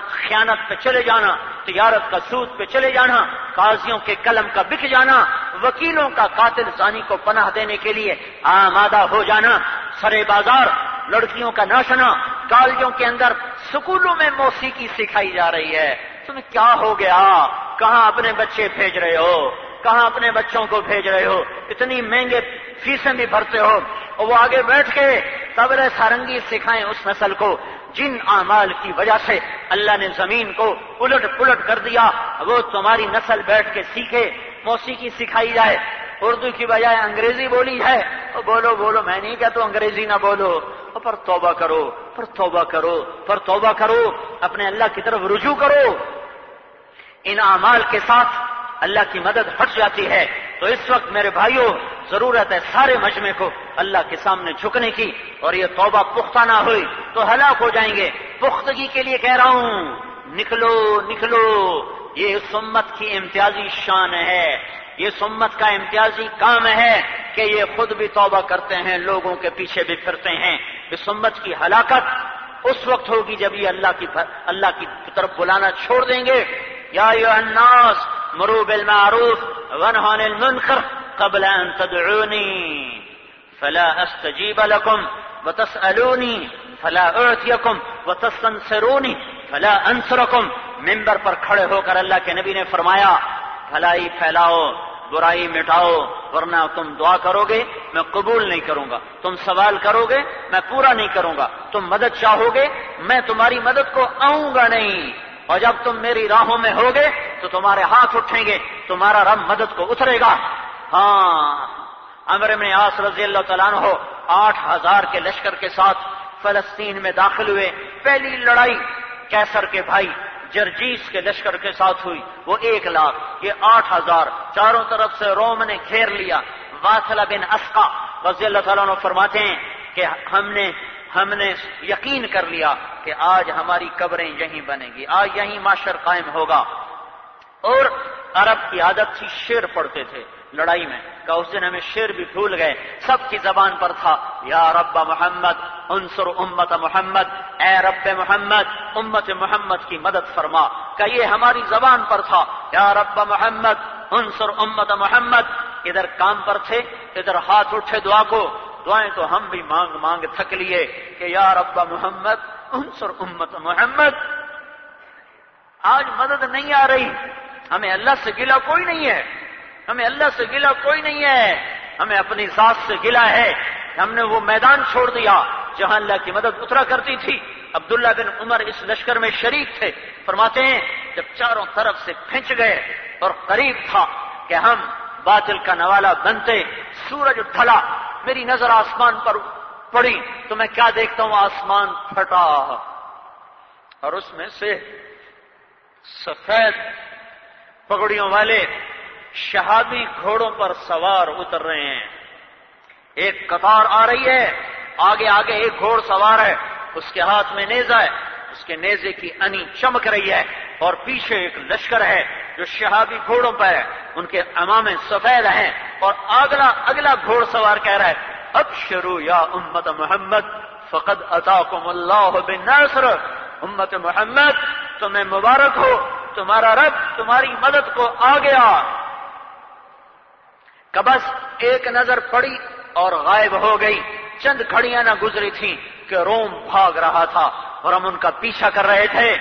خیانت پہ چلے جانا، تجارت کا سود پہ چلے جانا، قاضیوں کے قلم کا بک جانا، وکیلوں کا قاتل ثانی کو پناہ دینے کے لیے آمادہ ہو جانا، سرے بازار، لڑکیوں کا ناشنا کالجوں کے اندر سکولوں میں موسیقی سکھائی جا رہی ہے۔ تمہیں کیا ہو گیا؟ کہاں اپنے بچے بھیج رہے ہو؟ کہاں اپنے بچوں کو بھیج رہے ہو؟ اتنی مہنگے فیسیں بھی بھرتے ہو۔ اور وہ آگے بیٹھ کے تبر سارنگی سکھائیں اس نسل کو۔ جن اعمال کی وجہ سے اللہ نے زمین کو الٹ پلٹ کر دیا، وہ تمہاری نسل بیٹھ کے سیکھے، موسیقی سکھائی جائے۔ اردو کی بجائے انگریزی بولی ہے۔ بولو بولو، میں نہیں کہتا انگریزی نہ بولو پر توبہ کرو۔ پر توبہ کرو، پر توبہ کرو، اپنے اللہ کی طرف رجوع کرو۔ ان اعمال کے ساتھ اللہ کی مدد ہٹ جاتی ہے۔ تو اس وقت میرے بھائیوں ضرورت ہے سارے مجمے کو اللہ کے سامنے جھکنے کی۔ اور یہ توبہ پختہ نہ ہوئی تو ہلاک ہو جائیں گے۔ پختگی کے لیے کہہ رہا ہوں، نکلو نکلو۔ یہ سمت کی امتیازی شان ہے۔ یہ سمت کا امتیازی کام ہے کہ یہ خود بھی توبہ کرتے ہیں، لوگوں کے پیچھے بھی پھرتے ہیں۔ اس سمت کی ہلاکت اس وقت ہوگی جب یہ اللہ کی اللہ کی طرف بلانا چھوڑ دیں گے۔ یا الناس، مرو بالمعروف ونهوا المنکر قبل ان تدعوني فلا استجيب لكم وتسألوني فلا اعطيكم وتستنصروني فلا انصركم منبر پر کھڑے ہو کر اللہ کے نبی نے فرمایا، بھلائی پھیلاؤ۔ برائی مٹاؤ، ورنہ تم دعا کرو گے میں قبول نہیں کروں گا۔ تم سوال کرو گے میں پورا نہیں کروں گا۔ تم مدد چاہو گے میں تمہاری مدد کو آؤں گا نہیں۔ اور جب تم میری راہوں میں ہوگے، تو تمہارے ہاتھ اٹھیں گے، تمہارا رب مدد کو اترے گا۔ ہاں امر میں آس رضی اللہ تعالیٰ ہو آٹھ ہزار کے لشکر کے ساتھ فلسطین میں داخل ہوئے۔ پہلی لڑائی کیسر کے بھائی جرجیس کے لشکر کے ساتھ ہوئی۔ وہ ایک لاکھ، یہ آٹھ ہزار۔ چاروں طرف سے روم نے گھیر لیا۔ واصلہ بن اسقا رضی اللہ تعالیٰ نے فرماتے ہیں کہ ہم نے ہم نے یقین کر لیا کہ آج ہماری قبریں یہیں بنے گی۔ آج یہیں معاشر قائم ہوگا۔ اور عرب کی عادت تھی شیر پڑھتے تھے۔ لڑائی میں کہ اس دن ہمیں شیر بھی بھول گئے، سب کی زبان پر تھا، یا رب محمد، انصر امت محمد، اے رب محمد، امت محمد کی مدد فرما، کہ یہ ہماری زبان پر تھا، یا رب محمد، انصر امت محمد، ادھر کام پر تھے، ادھر ہاتھ اٹھے دعا کو، دعائیں تو ہم بھی مانگ مانگ تھک لیے، کہ یا رب محمد، انصر امت محمد۔ آج مدد نہیں آ رہی، ہمیں اللہ سے گلا کوئی نہیں ہے۔ ہمیں اللہ سے گلا کوئی نہیں ہے۔ ہمیں اپنی ذات سے گلا ہے۔ ہم نے وہ میدان چھوڑ دیا جہاں اللہ کی مدد اترا کرتی تھی۔ عبداللہ بن عمر اس لشکر میں شریک تھے۔ فرماتے ہیں، جب چاروں طرف سے کھنچ گئے اور قریب تھا کہ ہم باطل کا نوالا بنتے، سورج ڈھلا، میری نظر آسمان پر پڑی۔ تو میں کیا دیکھتا ہوں؟ آسمان پھٹا۔ اور اس میں سے سفید پگڑیوں والے شہادی گھوڑوں پر سوار اتر رہے ہیں۔ ایک قطار آ رہی ہے۔ آگے آگے ایک گھوڑ سوار ہے۔ اس کے ہاتھ میں نیزا ہے۔ اس کے نیزے کی انی چمک رہی ہے اور پیچھے ایک لشکر ہے جو شہابی گھوڑوں پر ہے۔ ان کے امام سفید ہیں اور اگلا اگلا گھوڑ سوار کہہ رہا ہے اب شروع یا امت محمد، فقد اتاکم اللہ بن نصر امت محمد، تمہیں مبارک ہو، تمہارا رب، تمہاری مدد کو آ۔ گیا کبس ایک نظر پڑی اور غائب ہو گئی۔ چند کھڑیاں نہ گزری تھیں کہ روم بھاگ رہا تھا اور ہم ان کا پیچھا کر رہے تھے۔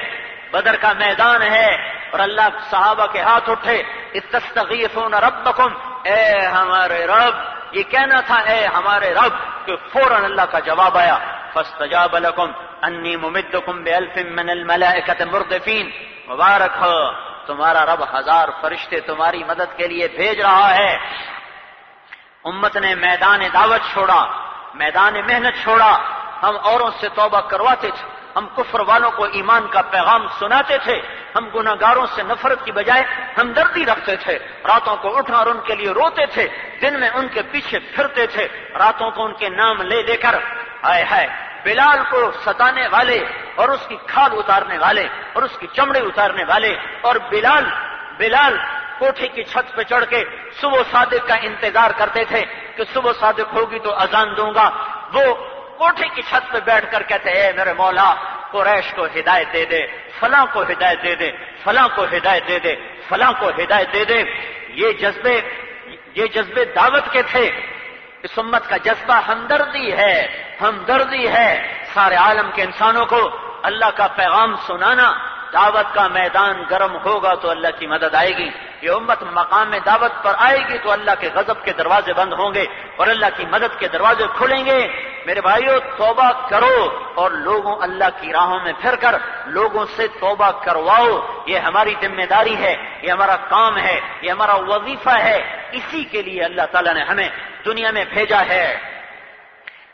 بدر کا میدان ہے اور اللہ صحابہ کے ہاتھ اٹھے۔ استغیثون ربکم۔ اے ہمارے رب، یہ کہنا تھا، اے ہمارے رب، کہ فوراً اللہ کا جواب آیا۔ فاستجاب لکم انی ممدکم بالف من الملائکت مردفین مبارک ہو، تمہارا رب ہزار فرشتے تمہاری مدد کے لیے بھیج رہا ہے۔ امت نے میدان دعوت چھوڑا، میدان محنت چھوڑا، ہم اوروں سے توبہ کرواتے تھے، ہم کفر والوں کو ایمان کا پیغام سناتے تھے، ہم گناگاروں سے نفرت کی بجائے ہمدردی رکھتے تھے، راتوں کو اٹھا اور ان کے لیے روتے تھے، دن میں ان کے پیچھے پھرتے تھے، راتوں کو ان کے نام لے لے کر آئے ہائے، بلال کو ستانے والے اور اس کی کھال اتارنے والے اور اس کی چمڑے اتارنے والے اور بلال بلال کوٹھی کی چھت پہ چڑھ کے صبح صادق کا انتظار کرتے تھے کہ صبح صادق ہوگی تو اذان دوں گا۔ وہ کوٹھی کی چھت پہ بیٹھ کر کہتے اے میرے مولا، قریش کو ہدایت دے دے، فلاں کو ہدایت دے دے، فلاں کو ہدایت دے دے، فلاں کو ہدایت دے دے۔ یہ جذبے یہ جذبے دعوت کے تھے۔ اس امت کا جذبہ ہمدردی ہے ہمدردی ہے۔ سارے عالم کے انسانوں کو اللہ کا پیغام سنانا، دعوت کا میدان گرم ہوگا تو اللہ کی مدد آئے گی۔ یہ امت مقام میں دعوت پر آئے گی تو اللہ کے غضب کے دروازے بند ہوں گے اور اللہ کی مدد کے دروازے کھلیں گے۔ میرے بھائیوں توبہ کرو اور لوگوں اللہ کی راہوں میں پھر کر، لوگوں سے توبہ کرواؤ۔ یہ ہماری ذمہ داری ہے، یہ ہمارا کام ہے، یہ ہمارا وظیفہ ہے۔ اسی کے لیے اللہ تعالیٰ نے ہمیں دنیا میں بھیجا ہے۔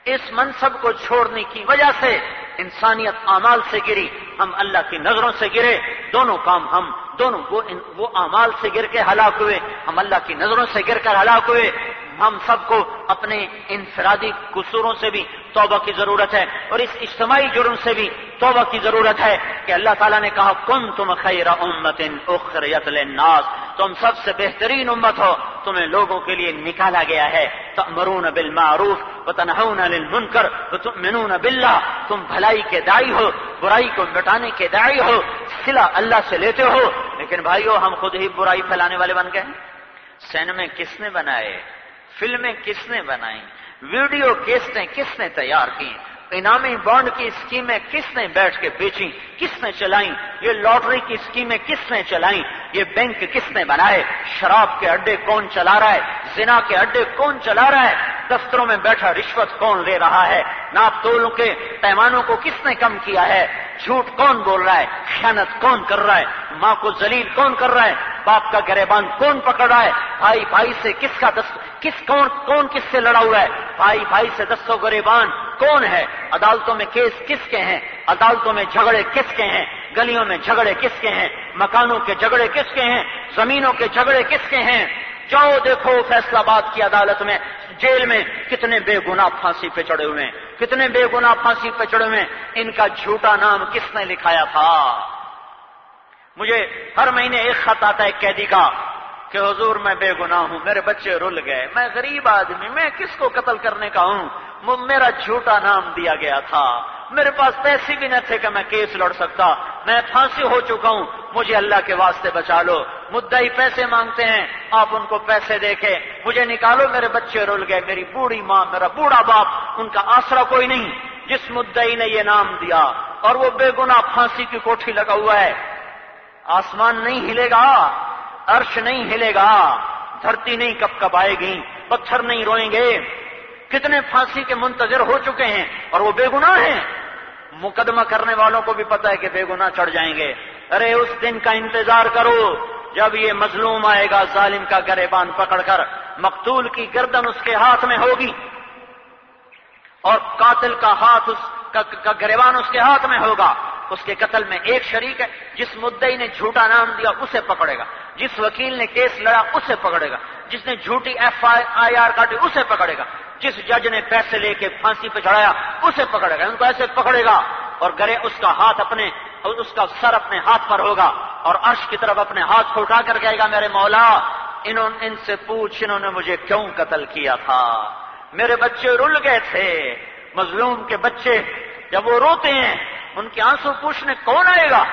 اس منصب کو چھوڑنے کی وجہ سے انسانیت اعمال سے گری، ہم اللہ کی نظروں سے گرے، دونوں کام ہم، دونوں وہ وہ اعمال سے گر کے ہلاک ہوئے، ہم اللہ کی نظروں سے گر کر ہلاک ہوئے۔ ہم سب کو اپنے انفرادی قصوروں سے بھی توبہ کی ضرورت ہے اور اس اجتماعی جرم سے بھی توبہ کی ضرورت ہے کہ اللہ تعالیٰ نے کہا کن تم خیر امت اخریت للناس تم سب سے بہترین امت ہو، تمہیں لوگوں کے لیے نکالا گیا ہے۔ تأمرون بالمعروف وتنہون للمنکر وتؤمنون باللہ۔ تم بھلائی کے دائی ہو، برائی کو مٹانے کے دائی ہو، سلا اللہ سے لیتے ہو۔ لیکن بھائیو، ہم خود ہی برائی پھیلانے والے بن گئے۔ سینمے کس نے بنائے؟ فلمیں کس نے بنائی؟ ویڈیو کیسٹیں کس نے تیار کی انعامی بانڈ کی اسکیمیں کس نے بیٹھ کے بیچی کس نے چلائیں؟ یہ لاٹری کی اسکیمیں کس نے چلائیں؟ یہ بینک کس نے بنائے؟ شراب کے اڈے کون چلا رہا ہے؟ زنا کے اڈے کون چلا رہا ہے؟ دفتروں میں بیٹھا رشوت کون لے رہا ہے؟ ناپ تولوں کے پیمانوں کو کس نے کم کیا ہے؟ جھوٹ کون بول رہا ہے؟ خیانت کون کر رہا ہے؟ ماں کو ذلیل کون کر رہا ہے؟ باپ کا گریبان کون پکڑ رہا ہے؟ بھائی بھائی سے کس کا دست کس کون کون کس سے لڑا ہوا ہے؟ بھائی بھائی سے دستوں گریبان، کون ہے؟ عدالتوں میں کیس کس کے ہیں؟ عدالتوں میں جھگڑے کس کے ہیں؟ گلیوں میں جھگڑے کس کے ہیں؟ مکانوں کے جھگڑے کس کے ہیں؟ زمینوں کے جھگڑے کس کے ہیں؟ جاؤ دیکھو فیصلہ آباد کی عدالت میں، جیل میں کتنے بے گنا پھانسی پہ چڑھے ہوئے ہیں۔ کتنے بے گنا پھانسی پہ چڑھے ہوئے ہیں۔ ان کا جھوٹا نام کس نے لکھایا تھا؟ مجھے ہر مہینے ایک خط آتا ہے قیدی کا۔ کہ حضور میں بے گناہ ہوں، میرے بچے رل گئے، میں غریب آدمی، میں کس کو قتل کرنے کا ہوں؟ میرا جھوٹا نام دیا گیا تھا۔ میرے پاس پیسے بھی نہ تھے کہ میں کیس لڑ سکتا۔ میں پھانسی ہو چکا ہوں، مجھے اللہ کے واسطے بچا لو۔ مدعی پیسے مانگتے ہیں، آپ ان کو پیسے دے کے مجھے نکالو، میرے بچے رول گئے، میری بوڑھی ماں، میرا بوڑھا باپ، ان کا آسرا کوئی نہیں۔ جس مدعی نے یہ نام دیا، اور وہ بے گنا پھانسی کی کوٹھی لگا ہوا ہے۔ آسمان نہیں ہلے گا۔ عرش نہیں ہلے گا، دھرتی نہیں کب کب آئے گی، پتھر نہیں روئیں گے۔ کتنے پھانسی کے منتظر ہو چکے ہیں اور وہ بے گناہ ہیں۔ مقدمہ کرنے والوں کو بھی پتا ہے کہ بے گناہ چڑھ جائیں گے۔ ارے، اس دن کا انتظار کرو۔ جب یہ مظلوم آئے گا، ظالم کا گریبان پکڑ کر، مقتول کی گردن اس کے ہاتھ میں ہوگی۔ اور قاتل کا ہاتھ اس کا گریبان اس کے ہاتھ میں ہوگا۔ اس کے قتل میں ایک شریک ہے، جس مدعی نے جھوٹا نام دیا، اسے پکڑے گا۔ جس وکیل نے کیس لڑا اسے پکڑے گا۔ جس نے جھوٹی ایف آئی آر کاٹی اسے پکڑے گا۔ جس جج نے پیسے لے کے پھانسی پہ چڑھایا اسے پکڑے گا۔ ان کو ایسے پکڑے گا اور گرے اس کا ہاتھ اپنے اس کا سر اپنے ہاتھ پر ہوگا اور عرش کی طرف اپنے ہاتھ کو اٹھا کر کہے گا، میرے مولا، انہوں ان سے پوچھ، انہوں نے مجھے کیوں قتل کیا تھا؟ میرے بچے رل گئے تھے۔ مظلوم کے بچے جب وہ روتے ہیں، ان کے آنسو پوچھنے کون آئے گا؟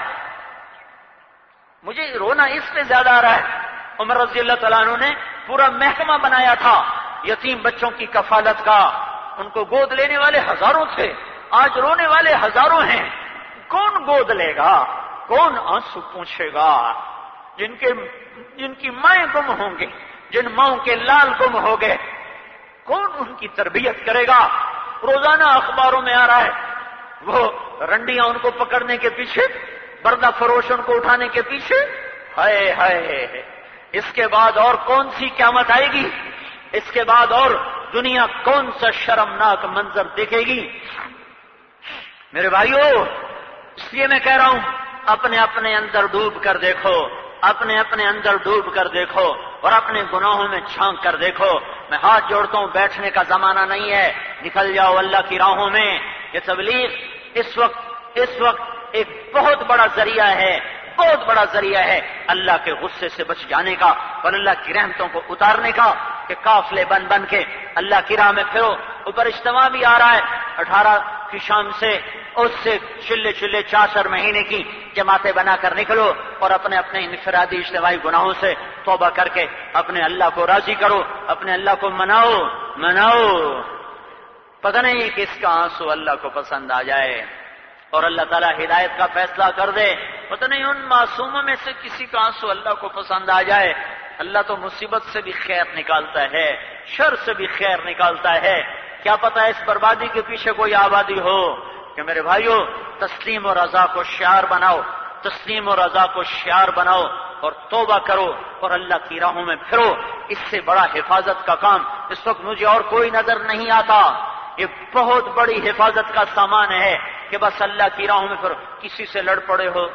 مجھے رونا اس پہ زیادہ آ رہا ہے۔ عمر رضی اللہ تعالیٰ عنہ نے پورا محکمہ بنایا تھا یتیم بچوں کی کفالت کا۔ ان کو گود لینے والے ہزاروں تھے آج رونے والے ہزاروں ہیں۔ کون گود لے گا؟ کون آنسو پوچھے گا؟ جن کے جن کی مائیں گم ہوں گے جن ماؤں کے لال گم ہو گئے۔ کون ان کی تربیت کرے گا؟ روزانہ اخباروں میں آ رہا ہے۔ وہ رنڈیاں ان کو پکڑنے کے پیچھے بردہ فروش ان کو اٹھانے کے پیچھے ہائے ہائے اس کے بعد اور کون سی قیامت آئے گی؟ اس کے بعد اور دنیا کون سا شرمناک منظر دیکھے گی؟ میرے بھائیوں اس لیے میں کہہ رہا ہوں، اپنے اپنے اندر ڈوب کر دیکھو، اپنے اپنے اندر ڈوب کر دیکھو اور اپنے گناہوں میں چھانک کر دیکھو۔ میں ہاتھ جوڑتا ہوں، بیٹھنے کا زمانہ نہیں ہے۔ نکل جاؤ اللہ کی راہوں میں، یہ تبلیغ اس وقت اس وقت ایک بہت بڑا ذریعہ ہے، بہت بڑا ذریعہ ہے اللہ کے غصے سے بچ جانے کا اور اللہ کی رحمتوں کو اتارنے کا کہ کافلے بن بن کے اللہ کی راہ میں پھرو۔ اوپر اجتماع بھی آ رہا ہے۔ اٹھارہ کی شام سے، اس سے چلے چلے چار مہینے کی جماعتیں بنا کر نکلو اور اپنے اپنے انفرادی اجتماعی گناہوں سے توبہ کر کے اپنے اللہ کو راضی کرو، اپنے اللہ کو مناؤ مناؤ۔ پتہ نہیں کس کا آنسو اللہ کو پسند آ جائے۔ اور اللہ تعالیٰ ہدایت کا فیصلہ کر دے۔ پتہ نہیں ان معصوموں میں سے کسی کا آنسو اللہ کو پسند آ جائے۔ اللہ تو مصیبت سے بھی خیر نکالتا ہے، شر سے بھی خیر نکالتا ہے۔ کیا پتا اس بربادی کے پیچھے کوئی آبادی ہو کہ میرے بھائیوں تسلیم اور رضا کو شعار بناؤ، تسلیم اور رضا کو شعار بناؤ اور توبہ کرو اور اللہ کی راہوں میں پھرو۔ اس سے بڑا حفاظت کا کام اس وقت مجھے اور کوئی نظر نہیں آتا۔ یہ بہت بڑی حفاظت کا سامان ہے۔ کہ بس اللہ کی راہوں میں پھرو کسی سے لڑ پڑے ہو۔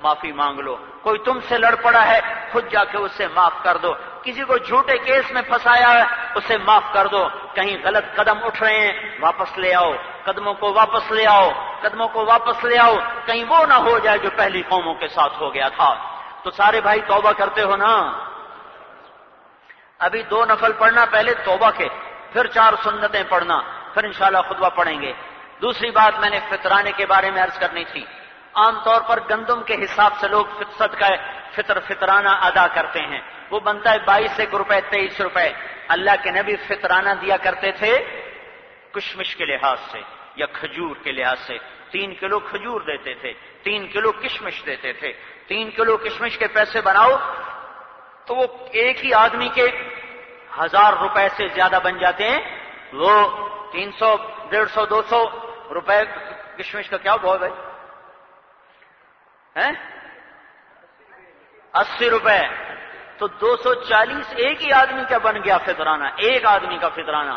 معافی مانگ لو۔ کوئی تم سے لڑ پڑا ہے، خود جا کے اسے معاف کر دو۔ کسی کو جھوٹے کیس میں پھنسایا ہے، اسے معاف کر دو۔ کہیں غلط قدم اٹھ رہے ہیں، واپس لے آؤ۔ قدموں کو واپس لے آؤ۔ قدموں کو واپس لے آؤ۔ کہیں وہ نہ ہو جائے جو پہلی قوموں کے ساتھ ہو گیا تھا۔ تو سارے بھائی توبہ کرتے ہو نا؟ ابھی دو نفل پڑھنا، پہلے توبہ کے، پھر چار سنتیں پڑھنا، پھر انشاءاللہ خطبہ پڑھیں گے۔ دوسری بات میں نے فطرانے کے بارے میں عرض کرنی تھی۔ عام طور پر گندم کے حساب سے لوگ فطرت کا فطر فطرانہ ادا کرتے ہیں۔ وہ بنتا ہے بائیس ایک روپے، تیئیس روپے۔ اللہ کے نبی فطرانہ دیا کرتے تھے کشمش کے لحاظ سے یا کھجور کے لحاظ سے۔ تین کلو کھجور دیتے تھے، تین کلو کشمش دیتے تھے۔ تین کلو کشمش کے پیسے بناؤ تو وہ ایک ہی آدمی کے ہزار روپے سے زیادہ بن جاتے ہیں۔ وہ تین سو، ڈیڑھ سو، دو سو روپے کشمش کا کیا بھاؤ بھائی؟ اسی روپے۔ تو دو سو چالیس ایک ہی آدمی کا بن گیا فطرانہ، ایک آدمی کا فطرانہ۔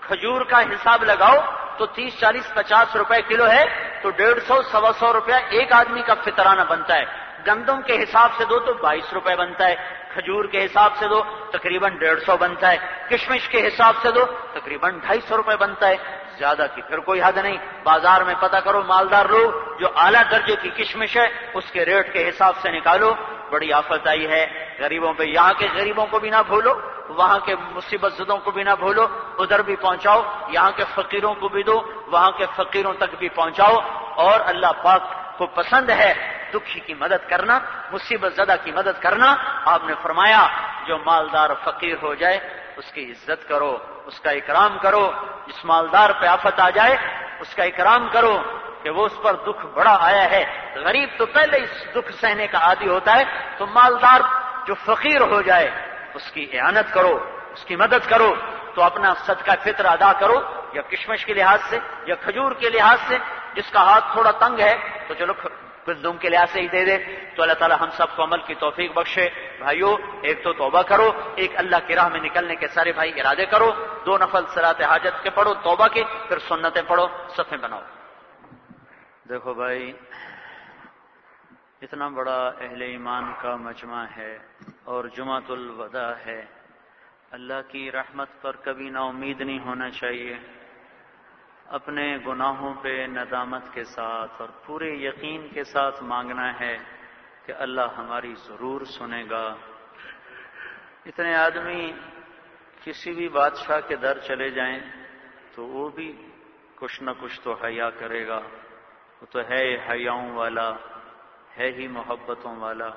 کھجور کا حساب لگاؤ تو تیس، چالیس، پچاس روپے کلو ہے، تو ڈیڑھ سو، سوا سو روپیہ ایک آدمی کا فطرانہ بنتا ہے۔ گندم کے حساب سے دو تو بائیس روپے بنتا ہے۔ کھجور کے حساب سے دو، تقریباً ڈیڑھ سو بنتا ہے۔ کشمش کے حساب سے دو، تقریباً ڈھائی سو روپے بنتا ہے۔ زیادہ کی پھر کوئی حد نہیں۔ بازار میں پتہ کرو، مالدار لوگ جو اعلیٰ درجے کی کشمش ہے، اس کے ریٹ کے حساب سے نکالو۔ بڑی آفت آئی ہے۔ غریبوں پہ، یہاں کے غریبوں کو بھی نہ بھولو، وہاں کے مصیبت زدوں کو بھی نہ بھولو۔ ادھر بھی پہنچاؤ، یہاں کے فقیروں کو بھی دو، وہاں کے فقیروں تک بھی پہنچاؤ۔ اور اللہ پاک کو پسند ہے دکھی کی مدد کرنا، مصیبت زدہ کی مدد کرنا۔ آپ نے فرمایا، جو مالدار فقیر ہو جائے، اس کی عزت کرو۔ اس کا اکرام کرو، جس مالدار پہ آفت آ جائے، اس کا اکرام کرو کہ وہ اس پر دکھ بڑا آیا ہے۔ غریب تو پہلے اس دکھ سہنے کا عادی ہوتا ہے، تو مالدار جو فقیر ہو جائے، اس کی اعانت کرو، اس کی مدد کرو، تو اپنا صدقہ فطر ادا کرو، یا کشمش کے لحاظ سے، یا کھجور کے لحاظ سے، جس کا ہاتھ تھوڑا تنگ ہے، تو چلو گندم کے لحاظ سے ہی دے دے۔ تو اللہ تعالی ہم سب کو عمل کی توفیق بخشے۔ بھائیوں ایک تو توبہ کرو، ایک اللہ کی راہ میں نکلنے کے سارے بھائی ارادے کرو۔ دو نفل سرات حاجت کے پڑھو، توبہ کے، پھر سنتیں پڑھو صفیں بناؤ۔ دیکھو بھائی، اتنا بڑا اہل ایمان کا مجمع ہے اور جمعۃ الوداع ہے۔ اللہ کی رحمت پر کبھی نا امید نہیں ہونا چاہیے۔ اپنے گناہوں پہ ندامت کے ساتھ اور پورے یقین کے ساتھ مانگنا ہے کہ اللہ ہماری ضرور سنے گا۔ اتنے آدمی کسی بھی بادشاہ کے در چلے جائیں تو وہ بھی کچھ نہ کچھ تو حیا کرے گا۔ وہ تو ہے حیاؤں والا، ہے ہی محبتوں والا،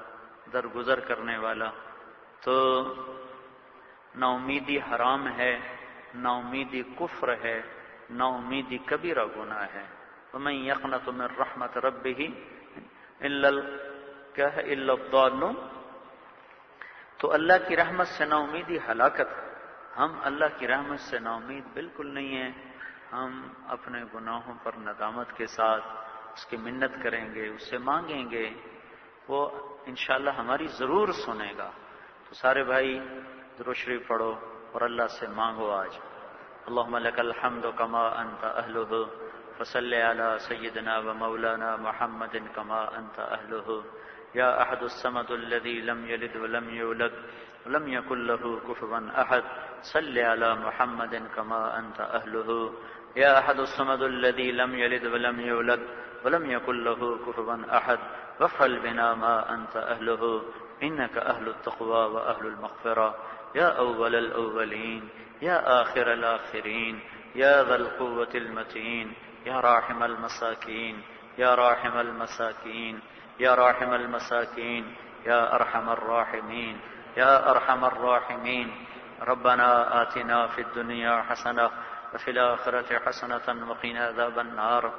درگزر کرنے والا۔ تو نا امیدی حرام ہے نا امیدی کفر ہے۔ نا امیدی کبیرہ گناہ ہے۔ میں یقنا تمہیں رحمت رب ہی کیا ہے؟ تو اللہ کی رحمت سے نا امیدی ہلاکت ہم اللہ کی رحمت سے نا امید بالکل نہیں ہے ہم اپنے گناہوں پر ندامت کے ساتھ اس کی منت کریں گے، اس سے مانگیں گے۔ وہ انشاءاللہ ہماری ضرور سنے گا۔ تو سارے بھائی دروشری پڑھو اور اللہ سے مانگو آج۔ اللهم لك الحمد كما أنت أهله، فصل على سيدنا ومولانا محمد كما أنت أهله. يا أحد السمد الذي لم يلد ولم يولد ولم يكن له كفوا أحد. صل على محمد كما أنت أهله. يا أحد السمد الذي لم يلد ولم يولد، ولم يكن له كفوا أحد. وفعل بنا ما أنت أهله. إنك أهل التقوى وأهل المغفرة. يا أول الأولين يا آخر الآخرين، يا ذا القوة المتين، يا راحم المساكين، يا راحم المساكين، يا راحم المساكين، يا أرحم الراحمين، يا أرحم الراحمين. ربنا آتنا في الدنيا حسنة وفي الآخرة حسنة وقنا عذاب النار.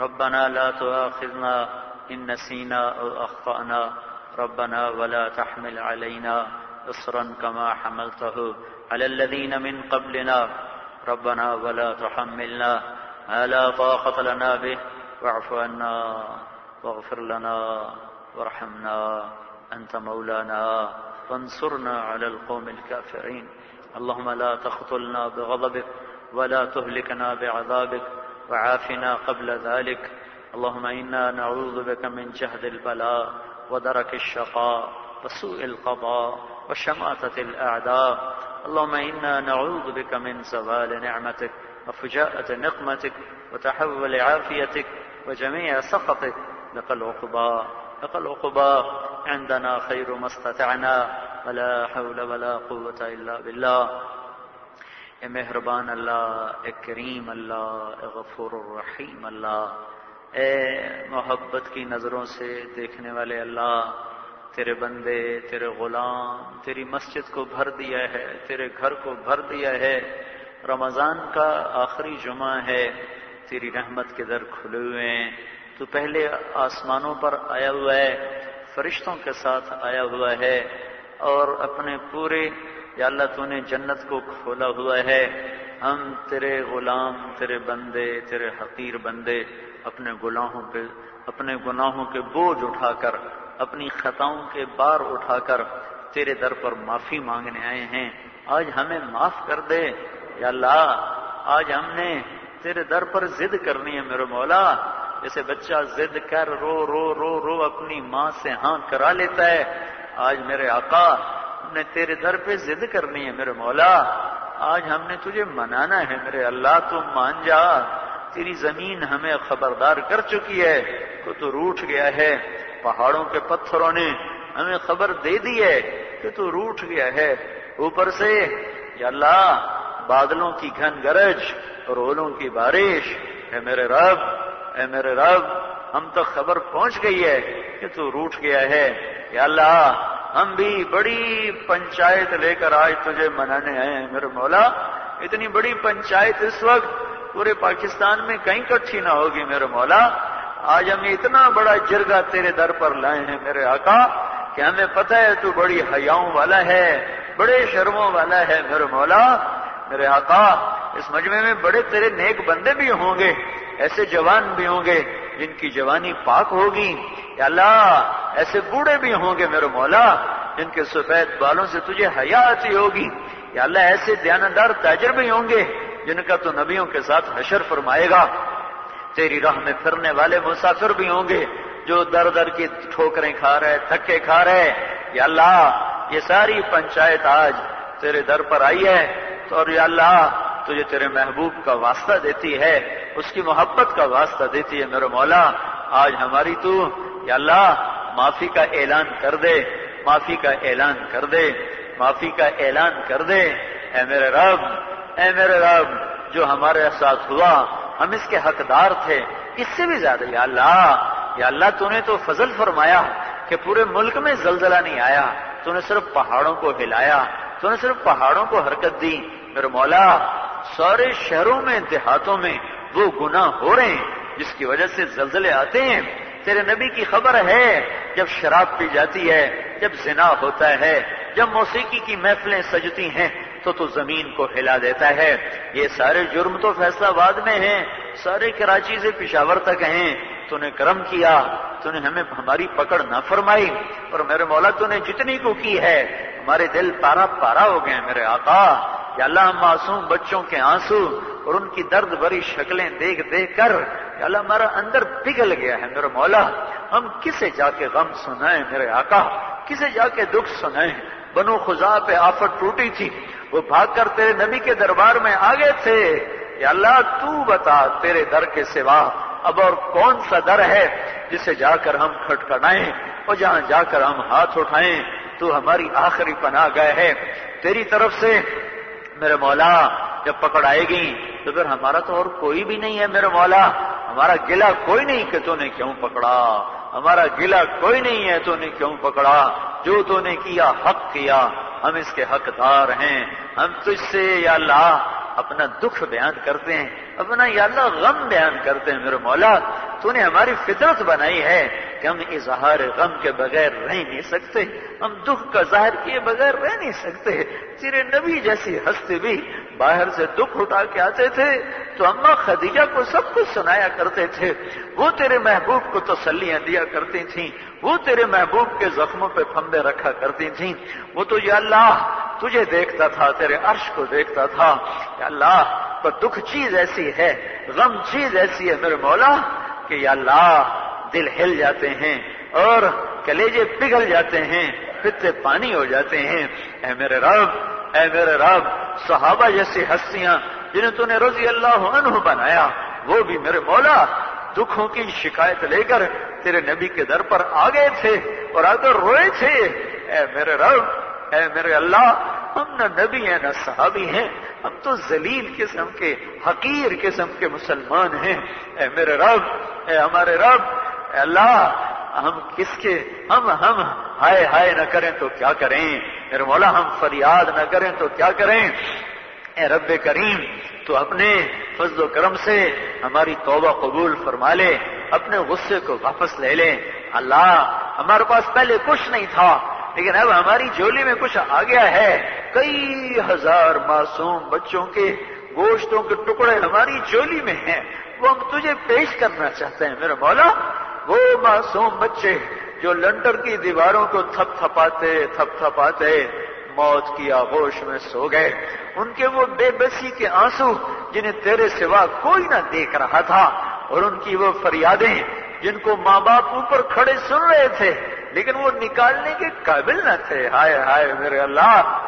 ربنا لا تؤاخذنا إن نسينا أو أخطأنا. ربنا ولا تحمل علينا إصرا كما حملته. على الذين من قبلنا. ربنا ولا تحملنا ما لا طاقة لنا به. واعف عنا واغفر لنا وارحمنا. أنت مولانا. فانصرنا على القوم الكافرين. اللهم لا تخطلنا بغضبك ولا تهلكنا بعذابك وعافنا قبل ذلك. اللهم إنا نعوذ بك من جهد البلاء ودرك الشقاء وسوء القضاء وشماتة الأعداء. اللهم إنا نعوذ بك من زوال نعمتك وفجاءة نقمتك وتحول عافيتك وجميع سخطك. لك العقباء لك العقباء عندنا خير ما استطعنا، ولا حول ولا قوة إلا بالله. اے مہربان اللہ، اے کریم اللہ، اے غفور الرحیم اللہ، اے محبت کی نظروں سے دیکھنے والے اللہ تیرے بندے، تیرے غلام، تیری مسجد کو بھر دیا ہے، تیرے گھر کو بھر دیا ہے۔ رمضان کا آخری جمعہ ہے، تیری رحمت کے در کھلے ہوئے ہیں۔ تو پہلے آسمانوں پر آیا ہوا ہے، فرشتوں کے ساتھ آیا ہوا ہے۔ اور اپنے پورے، یا اللہ تو نے جنت کو کھولا ہوا ہے۔ ہم تیرے غلام، تیرے بندے، تیرے حقیر بندے، اپنے گناہوں پہ، اپنے گناہوں کے بوجھ اٹھا کر اپنی خطاؤں کے بار اٹھا کر تیرے در پر معافی مانگنے آئے ہیں۔ آج ہمیں معاف کر دے۔ یا اللہ، آج ہم نے تیرے در پر ضد کرنی ہے میرے مولا۔ جیسے بچہ ضد کر رو رو رو رو اپنی ماں سے ہاں کرا لیتا ہے۔ آج میرے آقا، ہم نے تیرے در پہ ضد کرنی ہے میرے مولا۔ آج ہم نے تجھے منانا ہے میرے اللہ، تو مان جا۔ تیری زمین ہمیں خبردار کر چکی ہے۔ تو تو روٹ گیا ہے۔ پہاڑوں کے پتھروں نے ہمیں خبر دے دی ہے کہ تو روٹ گیا ہے اوپر سے۔ یا اللہ، بادلوں کی گھن گرج اور اولوں کی بارش۔ اے میرے رب، اے میرے رب، ہم تک خبر پہنچ گئی ہے کہ تو روٹ گیا ہے۔ یا اللہ، ہم بھی بڑی پنچایت لے کر آج تجھے منانے آئے ہیں۔ میرے مولا، اتنی بڑی پنچایت اس وقت پورے پاکستان میں کہیں کٹھی نہ ہوگی۔ میرے مولا آج ہم اتنا بڑا جرگا تیرے در پر لائے ہیں میرے آقا کہ ہمیں پتہ ہے تو بڑی حیاؤں والا ہے، بڑے شرموں والا ہے میرے مولا۔ میرے آقا، اس مجمع میں بڑے تیرے نیک بندے بھی ہوں گے، ایسے جوان بھی ہوں گے جن کی جوانی پاک ہوگی۔ یا اللہ، ایسے بوڑھے بھی ہوں گے میرے مولا جن کے سفید بالوں سے تجھے حیاتی ہوگی۔ یا اللہ، ایسے دیانتدار تاجر بھی ہوں گے جن کا تو نبیوں کے ساتھ حشر فرمائے گا۔ تیری راہ میں پھرنے والے مسافر بھی ہوں گے جو در در کی ٹھوکریں کھا رہے تھکے کھا رہے یا اللہ، یہ ساری پنچایت آج تیرے در پر آئی ہے۔ تو اور یا اللہ، تجھے تیرے محبوب کا واسطہ دیتی ہے، اس کی محبت کا واسطہ دیتی ہے میرے مولا۔ آج ہماری تو، یا اللہ، معافی کا اعلان کر دے۔ معافی کا اعلان کر دے۔ معافی کا اعلان کر دے۔ اے میرے رب، اے میرے رب، جو ہمارے ساتھ ہوا ہم اس کے حقدار تھے، اس سے بھی زیادہ، یا اللہ یا اللہ تو نے تو فضل فرمایا کہ پورے ملک میں زلزلہ نہیں آیا، تو نے صرف پہاڑوں کو ہلایا، تو نے صرف پہاڑوں کو حرکت دی۔ میرے مولا، سارے شہروں میں، دیہاتوں میں وہ گناہ ہو رہے ہیں، جس کی وجہ سے زلزلے آتے ہیں۔ تیرے نبی کی خبر ہے، جب شراب پی جاتی ہے، جب زنا ہوتا ہے، جب موسیقی کی محفلیں سجتی ہیں تو تو زمین کو ہلا دیتا ہے۔ یہ سارے جرم تو فیصلہ آباد میں ہیں۔ سارے کراچی سے پشاور تک ہیں۔ تو نے کرم کیا۔ تو نے ہمیں ہماری پکڑ نہ فرمائی۔ اور میرے مولا تو نے جتنی کو کی ہے۔ ہمارے دل پارا پارا ہو گئے میرے آقا۔ یا اللہ معصوم بچوں کے آنسو اور ان کی درد بری شکلیں دیکھ دیکھ کر۔ یا اللہ ہمارا اندر پگھل گیا ہے میرے مولا۔ ہم کسے جا کے غم سنائیں میرے آقا۔ کسے جا کے دکھ سنائیں۔ بنو خزا پہ آفت ٹوٹی تھی۔ وہ بھاگ کر تیرے نبی کے دربار میں آگے تھے یا اللہ تو بتا تیرے در کے سوا اب اور کون سا در ہے جسے جا کر ہم کھٹکھٹائیں اور جہاں جا کر ہم ہاتھ اٹھائیں، تو ہماری آخری پناہ گئے ہے۔ تیری طرف سے میرے مولا جب پکڑ آئے گی، تو پھر ہمارا تو اور کوئی بھی نہیں ہے میرے مولا۔ ہمارا گلا کوئی نہیں کہ تو نے کیوں پکڑا۔ ہمارا گلا کوئی نہیں ہے تو نے کیوں پکڑا۔ جو تو نے کیا، حق کیا۔ ہم اس کے حقدار ہیں۔ ہم تجھ سے یا اللہ اپنا دکھ بیان کرتے ہیں، اپنا یا اللہ غم بیان کرتے ہیں۔ میرے مولا، تو نے ہماری فطرت بنائی ہے کہ ہم اظہار غم کے بغیر رہ نہیں سکتے۔ ہم دکھ کا ظاہر کیے بغیر رہ نہیں سکتے۔ تیرے نبی جیسی ہستی بھی باہر سے دکھ اٹھا کے آتے تھے تو اما خدیجہ کو سب کچھ سنایا کرتے تھے۔ وہ تیرے محبوب کو تسلیاں دیا کرتی تھیں۔ وہ تیرے محبوب کے زخموں پہ پھمبے رکھا کرتی تھیں۔ وہ تو یا اللہ تجھے دیکھتا تھا، تیرے عرش کو دیکھتا تھا۔ یا اللہ، پر دکھ چیز ایسی ہے، غم چیز ایسی ہے میرے مولا، کہ یا اللہ دل ہل جاتے ہیں اور کلیجے پگھل جاتے ہیں، پھر پانی ہو جاتے ہیں۔ اے میرے رب اے میرے رب، صحابہ جیسی ہستیاں جنہیں تو نے رضی اللہ عنہ بنایا، وہ بھی میرے مولا، دکھوں کی شکایت لے کر تیرے نبی کے در پر آ گئے تھے اور آ کر روئے تھے۔ اے میرے رب، اے میرے اللہ، ہم نہ نبی ہیں، نہ صحابی ہیں، ہم تو ذلیل قسم کے، حقیر قسم کے مسلمان ہیں۔ اے میرے رب، اے ہمارے رب، اے اللہ ہم کس کے؟ ہم ہم، ہائے ہائے نہ کریں تو کیا کریں؟ میرے مولا، ہم فریاد نہ کریں تو کیا کریں؟ اے رب کریم، تو اپنے فضل و کرم سے ہماری توبہ قبول فرما لے، اپنے غصے کو واپس لے لے۔ اللہ، ہمارے پاس پہلے کچھ نہیں تھا، لیکن اب ہماری جولی میں کچھ آ گیا ہے۔ کئی ہزار معصوم بچوں کے گوشتوں کے ٹکڑے ہماری جولی میں ہیں۔ وہ ہم تجھے پیش کرنا چاہتے ہیں۔ میرے مولا وہ معصوم بچے جو لنڈر کی دیواروں کو تھپ تھپاتے تھپ تھپاتے موت کی آغوش میں سو گئے۔ ان کے وہ بے بسی کے آنسو جنہیں تیرے سوا کوئی نہ دیکھ رہا تھا اور ان کی وہ فریادیں جن کو ماں باپ اوپر کھڑے سن رہے تھے، لیکن وہ نکالنے کے قابل نہ تھے۔ ہائے ہائے میرے اللہ،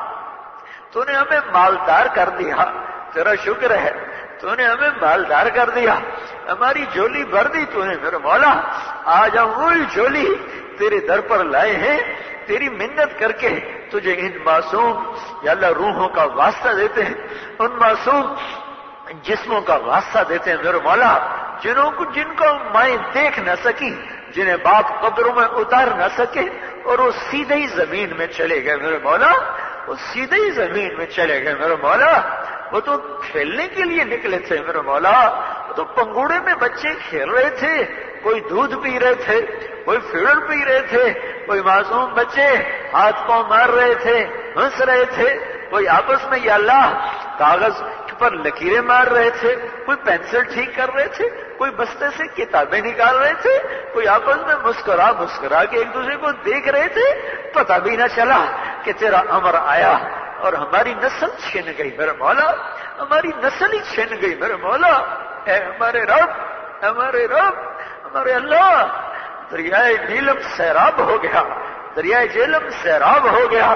تو نے ہمیں مالدار کر دیا۔ تیرا شکر ہے۔ تو نے ہمیں مالدار کر دیا ہماری جولی بھر دی تو نے میرے مولا آج ہم وہی جولی تیرے در پر لائے ہیں تیری منت کر کے تجھے ان معصوم یا اللہ روحوں کا واسطہ دیتے ہیں ان معصوم جسموں کا واسطہ دیتے ہیں میرے مولا جنہوں کو جن کو مائیں دیکھ نہ سکی جنہیں باپ قبروں میں اتار نہ سکے اور وہ سیدھے ہی زمین میں چلے گئے میرے مولا وہ سیدھے ہی زمین میں چلے گئے میرے مولا وہ تو کھیلنے کے لیے نکلے تھے میرے مولا تو پنگوڑے میں بچے کھیل رہے تھے، کوئی دودھ پی رہے تھے، کوئی فیڈر پی رہے تھے، کوئی معصوم بچے ہاتھ پاؤں مار رہے تھے، ہنس رہے تھے، کوئی آپس میں یا اللہ کاغذ پر لکیریں مار رہے تھے، کوئی پینسل ٹھیک کر رہے تھے، کوئی بستے سے کتابیں نکال رہے تھے، کوئی آپس میں مسکرا مسکرا کے ایک دوسرے کو دیکھ رہے تھے، پتہ بھی نہ چلا کہ تیرا امر آیا۔ اور ہماری نسل چھن گئی، میرے مولا، ہماری نسل ہی چھن گئی، میرے مولا۔ اے ہمارے رب ہمارے رب، ہمارے اللہ، دریائے نیلم سیراب ہو گیا، دریائے جیلم سیراب ہو گیا۔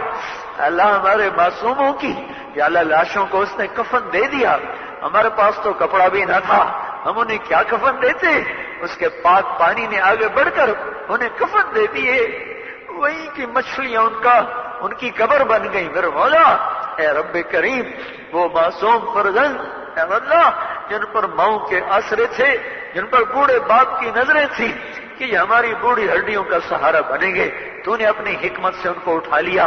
اللہ ہمارے معصوموں کی، یا اللہ لاشوں کو اس نے کفن دے دیا۔ ہمارے پاس تو کپڑا بھی نہ تھا۔ ہم انہیں کیا کفن دیتے؟ اس کے پاک پانی نے آگے بڑھ کر انہیں کفن دے دیے۔ وہی کی مچھلیاں ان کا ان کی قبر بن گئی۔ میرے مولا اے رب کریم، وہ معصوم فرزن اے اللہ، جن پر ماؤں کے آسرے تھے، جن پر بوڑھے باپ کی نظریں تھیں، کہ یہ ہماری بوڑھی ہڈیوں کا سہارا بنیں گے تو نے اپنی حکمت سے ان کو اٹھا لیا۔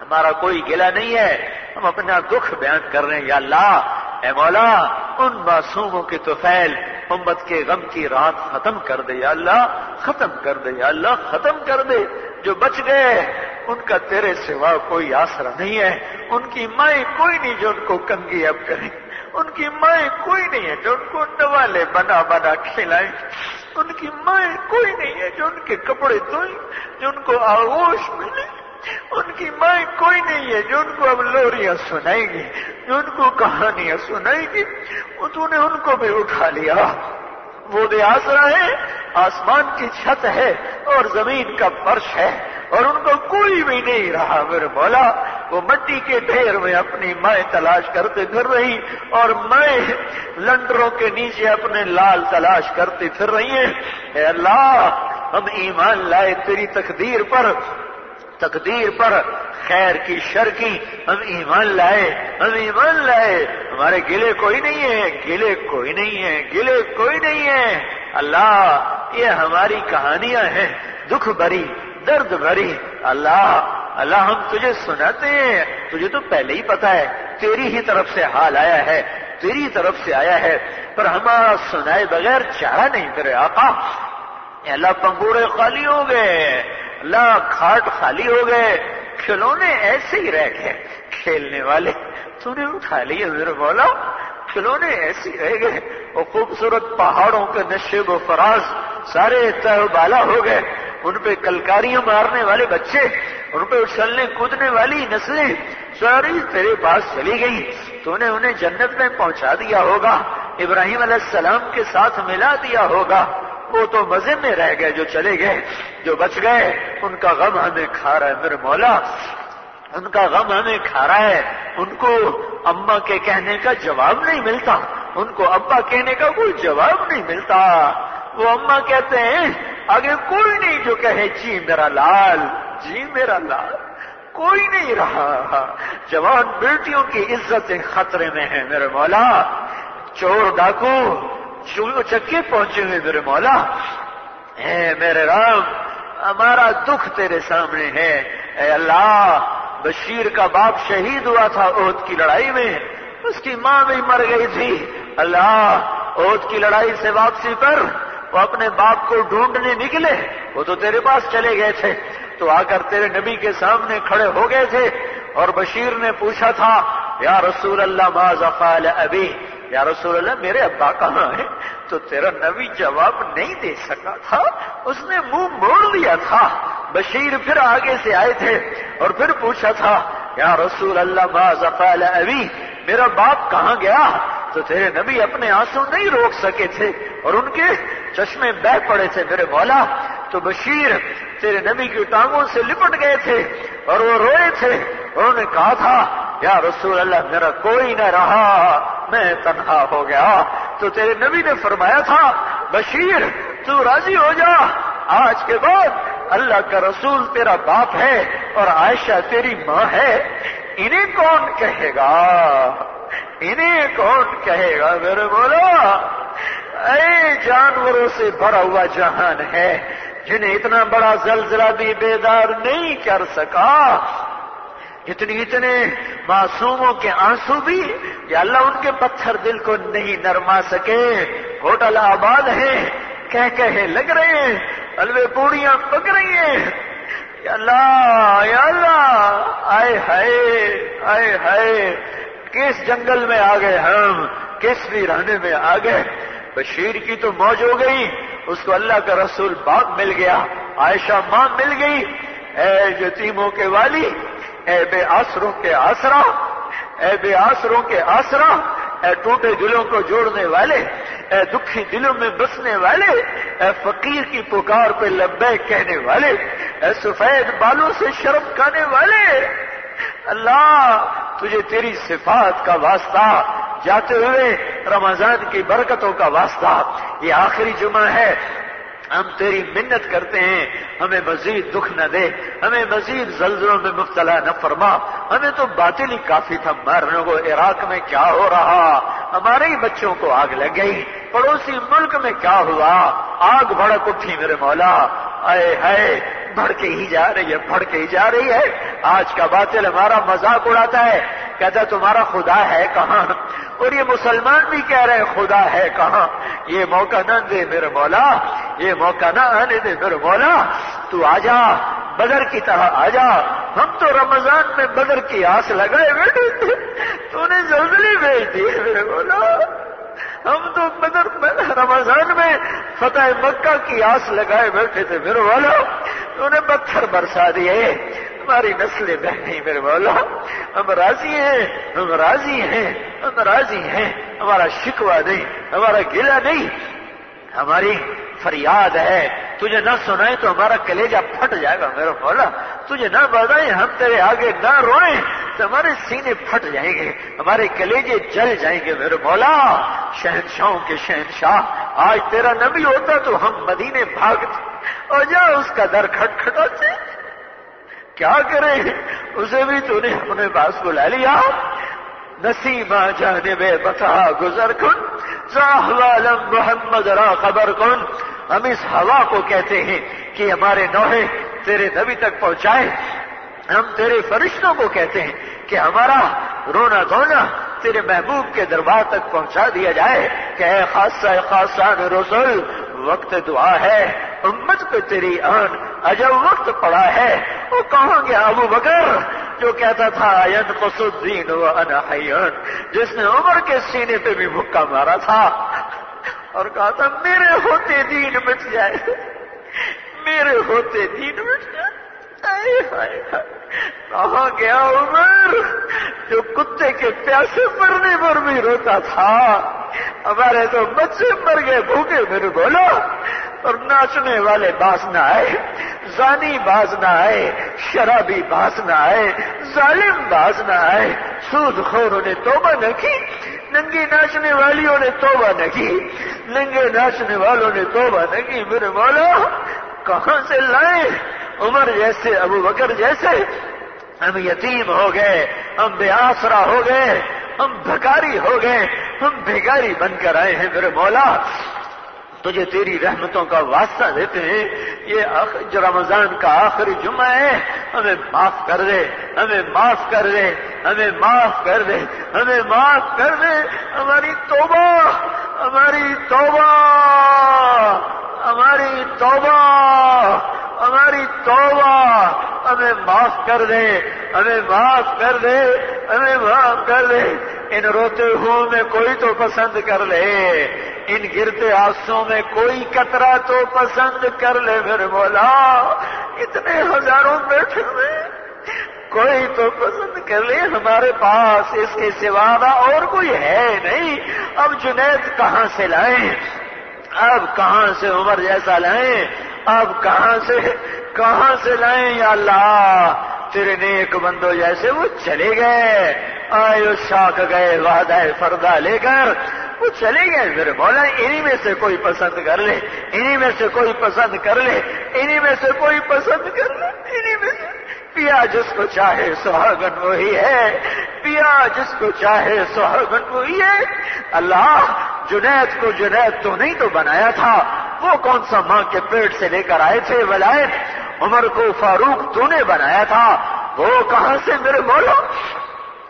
ہمارا کوئی گلا نہیں ہے، ہم اپنا دکھ بیان کر رہے ہیں۔ یا اللہ، اے مولا، ان معصوموں کے تو فیل، امت کے غم کی رات ختم کر دے۔ یا اللہ، ختم کر دے۔ یا اللہ، ختم کر دے۔ جو بچ گئے ان کا تیرے سوا کوئی آسرا نہیں ہے۔ ان کی مائیں کوئی نہیں جو ان کو کنگی اب کریں ان کی مائیں کوئی نہیں ہے جو ان کو نوالے بنا بنا کھلائیں ان کی مائیں کوئی نہیں ہے جو ان کے کپڑے دھوئیں، جو ان کو آغوش ملے۔ ان کی مائیں کوئی نہیں ہے جو ان کو اب لوریاں سنائیں گی جو ان کو کہانیاں سنائیں گی تو نے ان کو بھی اٹھا لیا۔ وہ آسرا ہے آسمان کی چھت ہے اور زمین کا فرش ہے، اور ان کو کوئی بھی نہیں رہا۔ میرے مولا وہ مٹی کے ڈھیر میں اپنی مائیں تلاش کرتے پھر رہی، اور میں لنڈروں کے نیچے اپنے لال تلاش کرتے پھر رہی ہیں۔ اے اللہ، ہم ایمان لائے تیری تقدیر پر تقدیر پر خیر کی شر کی ہم ایمان لائے، ہم ایمان لائے۔ ہمارے گلے کوئی نہیں ہے، گلے کوئی نہیں ہے، گلے کوئی نہیں ہے۔ اللہ، یہ ہماری کہانیاں ہیں۔ دکھ بری درد بھری۔ اللہ اللہ ہم تجھے سناتے ہیں۔ تجھے تو پہلے ہی پتا ہے، تیری ہی طرف سے حال آیا ہے، تیری طرف سے آیا ہے۔ پر ہمارا سنائے بغیر چارہ نہیں میرے آقا۔ اللہ پنگوڑے خالی ہو گئے۔ اللہ کھاٹ خالی ہو گئے۔ کھلونے ایسے ہی رہ گئے۔ کھیلنے والے، تو نے اٹھا لیے۔ میرے بولا کھلونے ایسے رہ گئے۔ وہ خوبصورت پہاڑوں کے نشے و فراز سارے تہ بالا ہو گئے۔ ان پہ کلکاریاں مارنے والے بچے، ان پہ اچھلنے کودنے والی نسلیں ساری تیرے پاس چلی گئی۔ تو نے انہیں جنت میں پہنچا دیا ہوگا۔ ابراہیم علیہ السلام کے ساتھ ملا دیا ہوگا۔ وہ تو مزے میں رہ گئے جو چلے گئے۔ جو بچ گئے، ان کا غم ہمیں کھا رہا ہے۔ میرے مولا، ان کا غم ہمیں کھا رہا ہے۔ ان کو اما کے کہنے کا جواب نہیں ملتا۔ ان کو ابا کہنے کا کوئی جواب نہیں ملتا۔ وہ اما کہتے ہیں، آگے کوئی نہیں جو کہے جی میرا لال جی میرا لال۔ کوئی نہیں رہا۔ جوان بیٹیوں کی عزتیں خطرے میں ہیں میرے مولا، چور ڈاکو چکے پہنچے ہوئے۔ میرے مولا، اے میرے رام ہمارا دکھ تیرے سامنے ہے۔ اے اللہ، بشیر کا باپ شہید ہوا تھا عہد کی لڑائی میں۔ اس کی ماں بھی مر گئی تھی۔ اللہ، عہد کی لڑائی سے واپسی پر وہ اپنے باپ کو ڈھونڈنے نکلے۔ وہ تو تیرے پاس چلے گئے تھے۔ تو آ کر تیرے نبی کے سامنے کھڑے ہو گئے تھے۔ اور بشیر نے پوچھا تھا، یا رسول اللہ ما زفال ابھی یا رسول اللہ، میرے ابا کہاں ہے تو تیرا نبی جواب نہیں دے سکا تھا، اس نے منہ موڑ لیا تھا۔ بشیر پھر آگے سے آئے تھے اور پھر پوچھا تھا، یا رسول اللہ ما زفال ابھی میرا باپ کہاں گیا؟ تو تیرے نبی اپنے آنسو نہیں روک سکے تھے اور ان کے چشمے بہ پڑے تھے۔ میرے مولا، تو بشیر تیرے نبی کی ٹانگوں سے لپٹ گئے تھے اور وہ روئے تھے۔ انہوں نے کہا تھا یا رسول اللہ، میرا کوئی نہ رہا، میں تنہا ہو گیا۔ تو تیرے نبی نے فرمایا تھا، بشیر، تو راضی ہو جا۔ آج کے بعد اللہ کا رسول تیرا باپ ہے اور عائشہ تیری ماں ہے۔ انہیں کون کہے گا؟ انہیں کون کہے گا؟ میرے بولو اے جانوروں سے بھرا ہوا جہان ہے، جنہیں اتنا بڑا زلزلہ بھی بیدار نہیں کر سکا۔ اتنی اتنے معصوموں کے آنسو بھی یا اللہ ان کے پتھر دل کو نہیں نرما سکے۔ ہوٹل آباد ہیں، کہہ کہے لگ رہے ہیں الوے پوڑیاں پک رہی ہیں۔ یا اللہ یا اللہ، آئے ہائے آئے ہائے، کس جنگل میں آ گئے ہم؟ کس ویرانے میں آ گئے۔ بشیر کی تو موج ہو گئی، اس کو اللہ کا رسول باپ مل گیا، عائشہ ماں مل گئی۔ اے یتیموں کے والی اے بے آسروں کے آسرا، اے بے آسروں کے آسرا، اے ٹوٹے دلوں کو جوڑنے والے، اے دکھی دلوں میں بسنے والے، اے فقیر کی پکار پہ لبے کہنے والے، اے سفید بالوں سے شرم کھانے والے۔ اللہ، تجھے تیری صفات کا واسطہ، جاتے ہوئے رمضان کی برکتوں کا واسطہ۔ یہ آخری جمعہ ہے۔ ہم تیری منت کرتے ہیں، ہمیں مزید دکھ نہ دے، ہمیں مزید زلزلوں میں مبتلا نہ فرما، ہمیں تو باطل ہی کافی تھا مرنے کو عراق میں کیا ہو رہا؟ ہمارے ہی بچوں کو آگ لگ گئی، پڑوسی ملک میں کیا ہوا؟ آگ بڑک اٹھی میرے مولا اے ہے بڑھ کے ہی جا رہی ہے بڑھ کے ہی جا رہی ہے۔ آج کا باطل ہمارا مذاق اڑاتا ہے، کہتا تمہارا خدا ہے کہاں؟ اور یہ مسلمان بھی کہہ رہے خدا ہے کہاں؟ یہ موقع نہ دے میرے مولا۔ یہ موقع نہ آنے دے۔ میرے مولا، تو آ جا بدر کی طرح آ جا ہم تو رمضان میں بدر کی آس لگائے بیٹھے تھے۔ تو نے زلزلے بھیج دیے میرے مولا۔ ہم تو بدر رمضان میں فتح مکہ کی آس لگائے بیٹھے تھے۔ میرے والا انہوں نے پتھر برسا دیے۔ ہماری نسلیں بہنیں میرے مولا۔ ہم راضی ہیں، ہم راضی ہیں، ہم راضی ہیں۔ ہمارا شکوہ نہیں، ہمارا گلا نہیں۔ ہماری فریاد ہے، تجھے نہ سنائے تو ہمارا کلیجہ پھٹ جائے گا میرا مولا تجھے نہ بتائیں ہم تیرے آگے نہ روئیں تو ہمارے سینے پھٹ جائیں گے، ہمارے کلیجے جل جائیں گے، میرے مولا شہنشاہوں کے شہنشاہ، آج تیرا نبی ہوتا تو ہم مدینے بھاگتے اور جا اس کا در کھٹ کیا کریں؟ اسے بھی تو نے اپنے پاس بلا لیا۔ نسیمہ جانے میں بتا گزر کن۔ عالم محمد را خبر کن۔ ہم اس ہوا کو کہتے ہیں کہ ہمارے نوحے تیرے نبی تک پہنچائے۔ ہم تیرے فرشتوں کو کہتے ہیں کہ ہمارا رونا دھونا تیرے محبوب کے دربار تک پہنچا دیا جائے کہ اے خاصا خاصان رسول وقت دعا ہے، امت پہ تیری آن عجب وقت پڑا ہے۔ وہ کہاں گیا ابو بکر؟ جو کہتا تھا قصدین و انحیان جس نے عمر کے سینے پہ بھی بھکا مارا تھا۔ اور کہا تھا، میرے ہوتے دین مٹ جائے۔ میرے ہوتے دین مٹ جائے۔ کہاں گیا عمر؟ جو کتے کے پیاسے مرنے پر بھی روتا تھا۔ ہمارے تو بچے مر گئے، بھوکے میرے بولو اور ناچنے والے باز نہ آئے، زانی باز نہ آئے، شرابی باز نہ آئے، ظالم باز نہ آئے۔ سود خوروں نے توبہ نہ کی ننگی ناچنے والیوں نے توبہ نہ کی۔ ننگے ناچنے والوں نے توبہ نہ کی میرے بولو کہاں سے لائے؟ عمر جیسے، ابو بکر جیسے، ہم یتیم ہو گئے، ہم بے آسرا ہو گئے، ہم بھکاری ہو گئے، ہم بھیگاری بن کر آئے ہیں میرے مولا۔ تجھے تیری رحمتوں کا واسطہ دیتے ہیں۔ یہ جو رمضان کا آخری جمعہ ہے، ہمیں معاف کر دے، ہمیں معاف کر دے، ہمیں معاف کر دے، ہمیں معاف کر دے۔ ہماری توبہ ہماری توبہ ہماری توبہ۔ ہماری توبہ، ہمیں معاف کر دے، ہمیں معاف کر دے، ہمیں معاف کر دے۔ ان روتے ہوں میں کوئی تو پسند کر لے، ان گرتے آسوں میں کوئی کترا تو پسند کر لے۔ پھر بولا اتنے ہزاروں بیٹھے ہوئے، کوئی تو پسند کر لے۔ ہمارے پاس اس کے سوا اور کوئی ہے نہیں۔ اب جنید کہاں سے لائیں؟ اب کہاں سے عمر جیسا لائیں؟ اب کہاں سے کہاں سے لائیں یا اللہ؟ تیرے نیک بندو جیسے وہ چلے گئے۔ آئے شاخ گئے، وعدہ فردا لے کر۔ وہ چلے گئے میرے مولا، انہی میں سے کوئی پسند کر لے۔ انہی میں سے کوئی پسند کر لے۔ انہی میں سے کوئی پسند کر لے۔ انہی میں سے۔ پیا جس کو چاہے سہاگن وہی ہے۔ پیا جس کو چاہے سہاگن وہی ہے۔ اللہ، جنید کو جنید تو نہیں تو بنایا تھا۔ وہ کون سا ماں کے پیٹ سے لے کر آئے تھے؟ ولایت۔ عمر کو فاروق تو نے بنایا تھا۔ وہ کہاں سے میرے بولو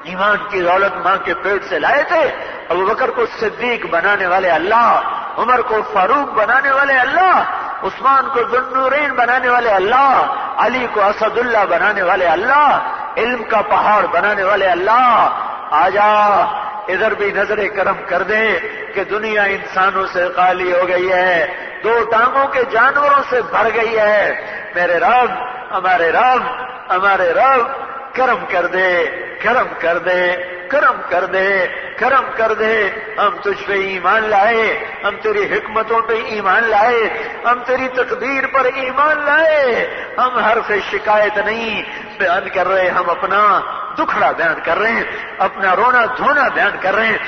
ایمان کی دولت ماں کے پیٹ سے لائے تھے۔ ابو بکر کو صدیق بنانے والے اللہ، عمر کو فاروق بنانے والے اللہ، عثمان کو ذنورین بنانے والے اللہ، علی کو اسد اللہ بنانے والے اللہ، علم کا پہاڑ بنانے والے اللہ۔ آ جا۔ ادھر بھی نظر کرم کر دیں کہ دنیا انسانوں سے خالی ہو گئی ہے، دو ٹانگوں کے جانوروں سے بھر گئی ہے۔ میرے رب، ہمارے رب ہمارے رب کرم کر دے، کرم کر دے، کرم کر دے، کرم کر دے۔ ہم تجھ پہ ایمان لائے، ہم تیری حکمتوں پہ ایمان لائے، ہم تیری تقدیر پر ایمان لائے۔ ہم ہر سے شکایت نہیں بیان کر رہے، ہم اپنا دکھڑا بیان کر رہے ہیں، اپنا رونا دھونا بیان کر رہے ہیں۔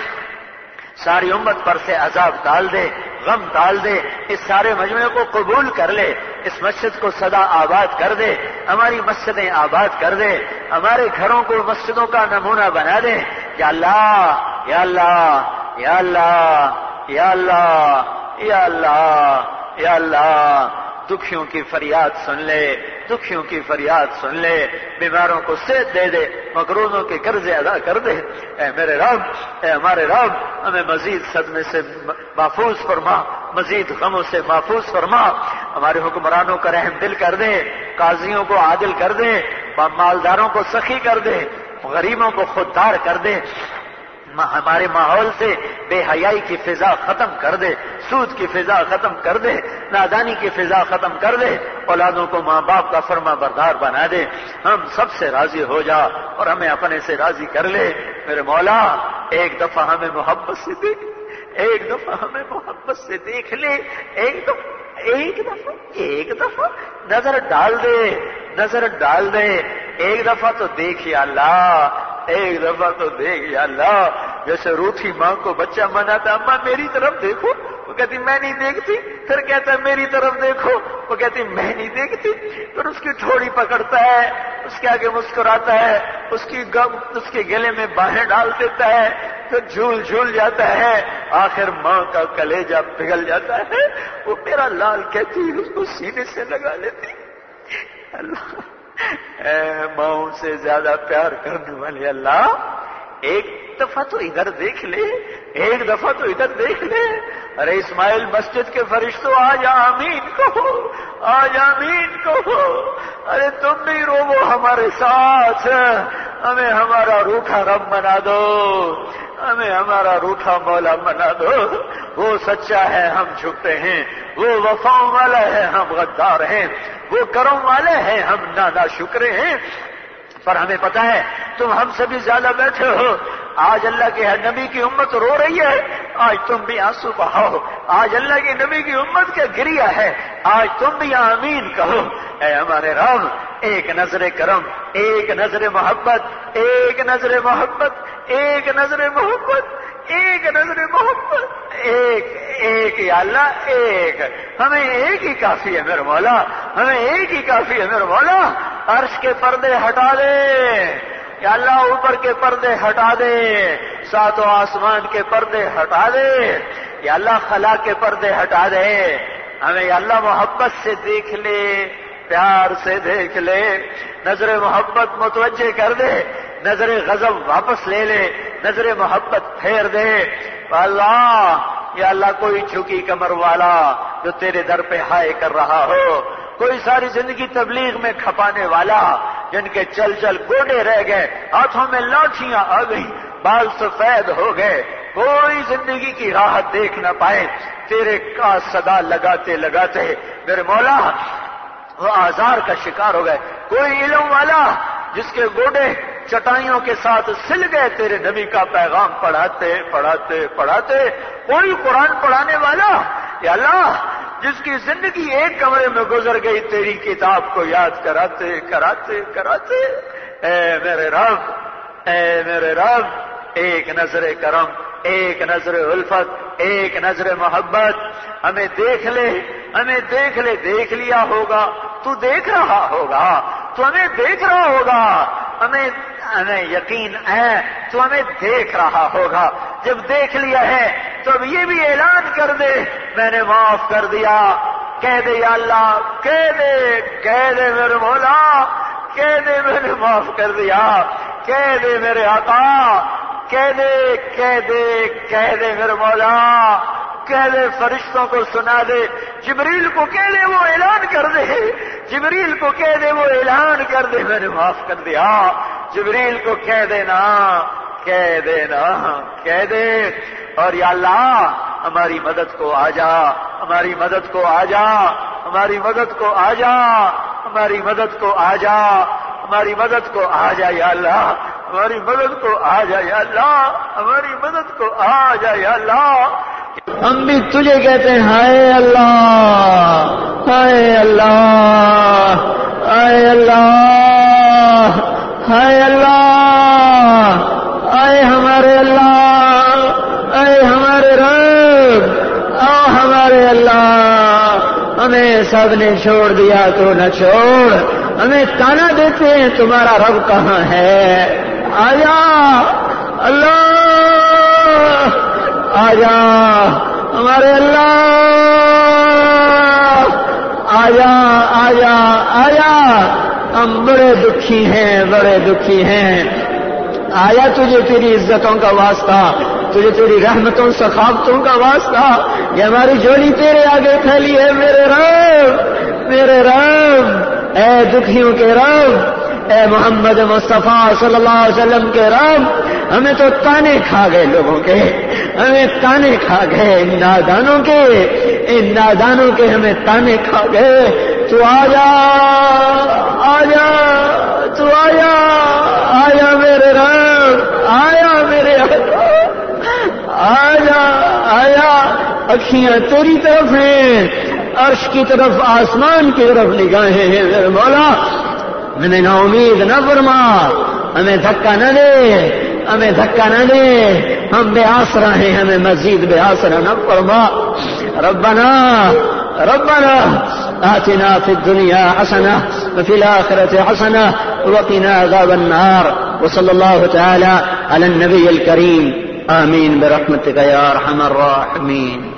ساری امت پر سے عذاب ڈال دے، غم ڈال دے، اس سارے مجموعے کو قبول کر لے، اس مسجد کو سدا آباد کر دے، ہماری مسجدیں آباد کر دے، ہمارے گھروں کو مسجدوں کا نمونہ بنا دے۔ یا اللہ یا اللہ یا اللہ یا اللہ یا اللہ یا اللہ دکھیوں کی فریاد سن لے، دکھیوں کی فریاد سن لے، بیماروں کو صحت دے دے مقروضوں کے قرضے ادا کر دے۔ اے میرے رب، اے ہمارے رب، ہمیں مزید صدمے سے محفوظ فرما، مزید غموں سے محفوظ فرما۔ ہمارے حکمرانوں کا رحم دل کر دے، قاضیوں کو عادل کر دے، مالداروں کو سخی کر دے، غریبوں کو خوددار کر دے۔ ہمارے ماحول سے بے حیائی کی فضا ختم کر دے، سود کی فضا ختم کر دے، نادانی کی فضا ختم کر دے، اولادوں کو ماں باپ کا فرما بردار بنا دے۔ ہم سب سے راضی ہو جا اور ہمیں اپنے سے راضی کر لے۔ میرے مولا، ایک دفعہ ہمیں محبت سے دیکھ، ایک دفعہ ہمیں محبت سے دیکھ لے۔ ایک دفعہ ایک دفعہ ایک دفعہ نظر ڈال دے، نظر ڈال دے۔ ایک دفعہ تو دیکھ اللہ ایک دفعہ تو دیکھ، یا اللہ، جیسے روٹھی ماں کو بچہ مناتا اماں میری طرف دیکھو۔ وہ کہتی، میں نہیں دیکھتی۔ پھر کہتا، میری طرف دیکھو۔ وہ کہتی، میں نہیں دیکھتی۔ پھر اس کی ٹھوڑی پکڑتا ہے، اس کے آگے مسکراتا ہے، اس کی گم، اس کے گلے میں باہیں ڈال دیتا ہے۔ پھر جھول جھول جاتا ہے۔ آخر ماں کا کلیجہ پگھل جاتا ہے۔ وہ میرا لال کہتی، اس کو سینے سے لگا لیتی۔ اللہ۔ ماؤں سے زیادہ پیار کرنے والے اللہ، ایک دفعہ تو ادھر دیکھ لے، ایک دفعہ تو ادھر دیکھ لے۔ ارے اسماعیل مسجد کے فرشتوں آج آمین کہو، آج آمین کہو۔ ارے تم بھی رو ہمارے ساتھ، ہمیں ہمارا روٹھا رب بنا دو۔ ہمیں ہمارا روٹھا مولا بنا دو۔ وہ سچا ہے، ہم جھکتے ہیں۔ وہ وفاؤں والا ہے، ہم غدار ہیں۔ وہ کرم والے ہیں، ہم نادا شکرے ہیں۔ پر ہمیں پتا ہے تم ہم سے بھی زیادہ بیٹھے ہو۔ آج اللہ کے نبی کی امت رو رہی ہے۔ آج تم بھی آنسو بہاؤ۔ آج اللہ کی نبی کی امت کا گریا ہے۔ آج تم بھی آمین کہو۔ اے ہمارے رام ایک نظر کرم، ایک نظر محبت، ایک نظر محبت، ایک نظر محبت۔ ایک نظر محبت، ایک ایک یا اللہ، ایک۔ ہمیں ایک ہی کافی ہے میرے مولا، ہمیں ایک ہی کافی ہے میرے مولا۔ عرش کے پردے ہٹا دے۔ یا اللہ، اوپر کے پردے ہٹا دے۔ ساتوں آسمان کے پردے ہٹا دے۔ یا اللہ، خلا کے پردے ہٹا دے۔ ہمیں یا اللہ، محبت سے دیکھ لے، پیار سے دیکھ لے۔ نظر محبت متوجہ کر دے۔ نظر غضب واپس لے لے، نظر محبت پھیر دے۔ اللہ، یا اللہ کوئی جھکی کمر والا جو تیرے در پہ ہائے کر رہا ہو، کوئی ساری زندگی تبلیغ میں کھپانے والا جن کے چل چل گوڈے رہ گئے، ہاتھوں میں لاٹھیاں آ گئی بال سفید ہو گئے۔ کوئی زندگی کی راحت دیکھ نہ پائے، تیرے کا صدا لگاتے لگاتے میرے مولا وہ آزار کا شکار ہو گئے۔ کوئی علم والا جس کے گوڈے چٹائیوں کے ساتھ سل گئے تیرے نبی کا پیغام پڑھاتے پڑھاتے پڑھاتے کوئی قرآن پڑھانے والا، یا اللہ، جس کی زندگی ایک کمرے میں گزر گئی، تیری کتاب کو یاد کراتے کراتے کراتے۔ اے میرے رب، اے میرے رب، ایک نظر کرم، ایک نظر الفت، ایک نظر محبت۔ ہمیں دیکھ لے، ہمیں دیکھ لے، دیکھ لیا ہوگا، تو دیکھ رہا ہوگا۔ تو ہمیں دیکھ رہا ہوگا۔ ہمیں ہمیں یقین ہے تو ہمیں دیکھ رہا ہوگا۔ جب دیکھ لیا ہے تو اب یہ بھی اعلان کر دے، میں نے معاف کر دیا۔ کہہ دے یا اللہ، کہہ دے کہہ دے میرے مولا، کہہ دے میں نے معاف کر دیا۔ کہہ دے میرے آقا، کہہ دے کہہ دے کہہ دے میرے مولا۔ کہہ دے فرشتوں کو سنا دے۔ جبریل کو کہہ دے وہ اعلان کر دے۔ جبریل کو کہہ دے، وہ اعلان کر دے۔ میں نے معاف کر دیا۔ جبریل کو کہہ دینا کہہ دینا کہہ دے۔ اور یا اللہ، ہماری مدد کو آ جا۔ ہماری مدد کو آ جا۔ ہماری مدد کو آ جا۔ ہماری مدد کو آ جا۔ ہماری مدد کو آ جا یا اللہ، ہماری مدد کو آ جا یا اللہ، ہماری مدد کو آ جا یا اللہ۔ ہم بھی تجھے کہتے ہیں، ہائے اللہ ہائے اللہ ہائے اللہ ہائے اللہ، آئے ہمارے اللہ، آئے ہمارے رب، آ ہمارے اللہ۔ ہمیں سب نے چھوڑ دیا تو نہ چھوڑ۔ ہمیں تانا دیتے ہیں، تمہارا رب کہاں ہے؟ آیا، اللہ آجا ہمارے اللہ آجا آجا آیا، ہم بڑے دکھی ہیں، بڑے دکھی ہیں۔ آیا تجھے تیری عزتوں کا واسطہ، تجھے تیری رحمتوں ثقافتوں کا واسطہ۔ یہ ہماری جوڑی تیرے آگے پھیلی ہے، میرے رام میرے رام اے دکھیوں کے رام اے محمد مصطفیٰ صلی اللہ علیہ وسلم کے رام ہمیں تو تانے کھا گئے لوگوں کے، ہمیں تانے کھا گئے ان نادانوں کے، ان نادانوں کے ہمیں تانے کھا گئے۔ تو آیا آیا، تو آیا آیا میرے رام آیا میرے آیا آیا۔ اکھیاں تیری طرف ہیں عرش کی طرف، آسمان کی طرف نگاہیں ہیں۔ میرے مولا، ہمیں نا امید نہ فرما۔ ہمیں دھکا نہ دے۔ ہمیں دھکا نہ دے۔ ہم بے آسرا ہیں، ہمیں مزید بے آسرا نہ فرما۔ ربنا ربنا، آتنا في الدنيا حسنة وفي الآخرة حسنة وقنا عذاب النار۔ وصلى الله تعالى على النبي الكريم آمين برحمتك يا أرحم الراحمين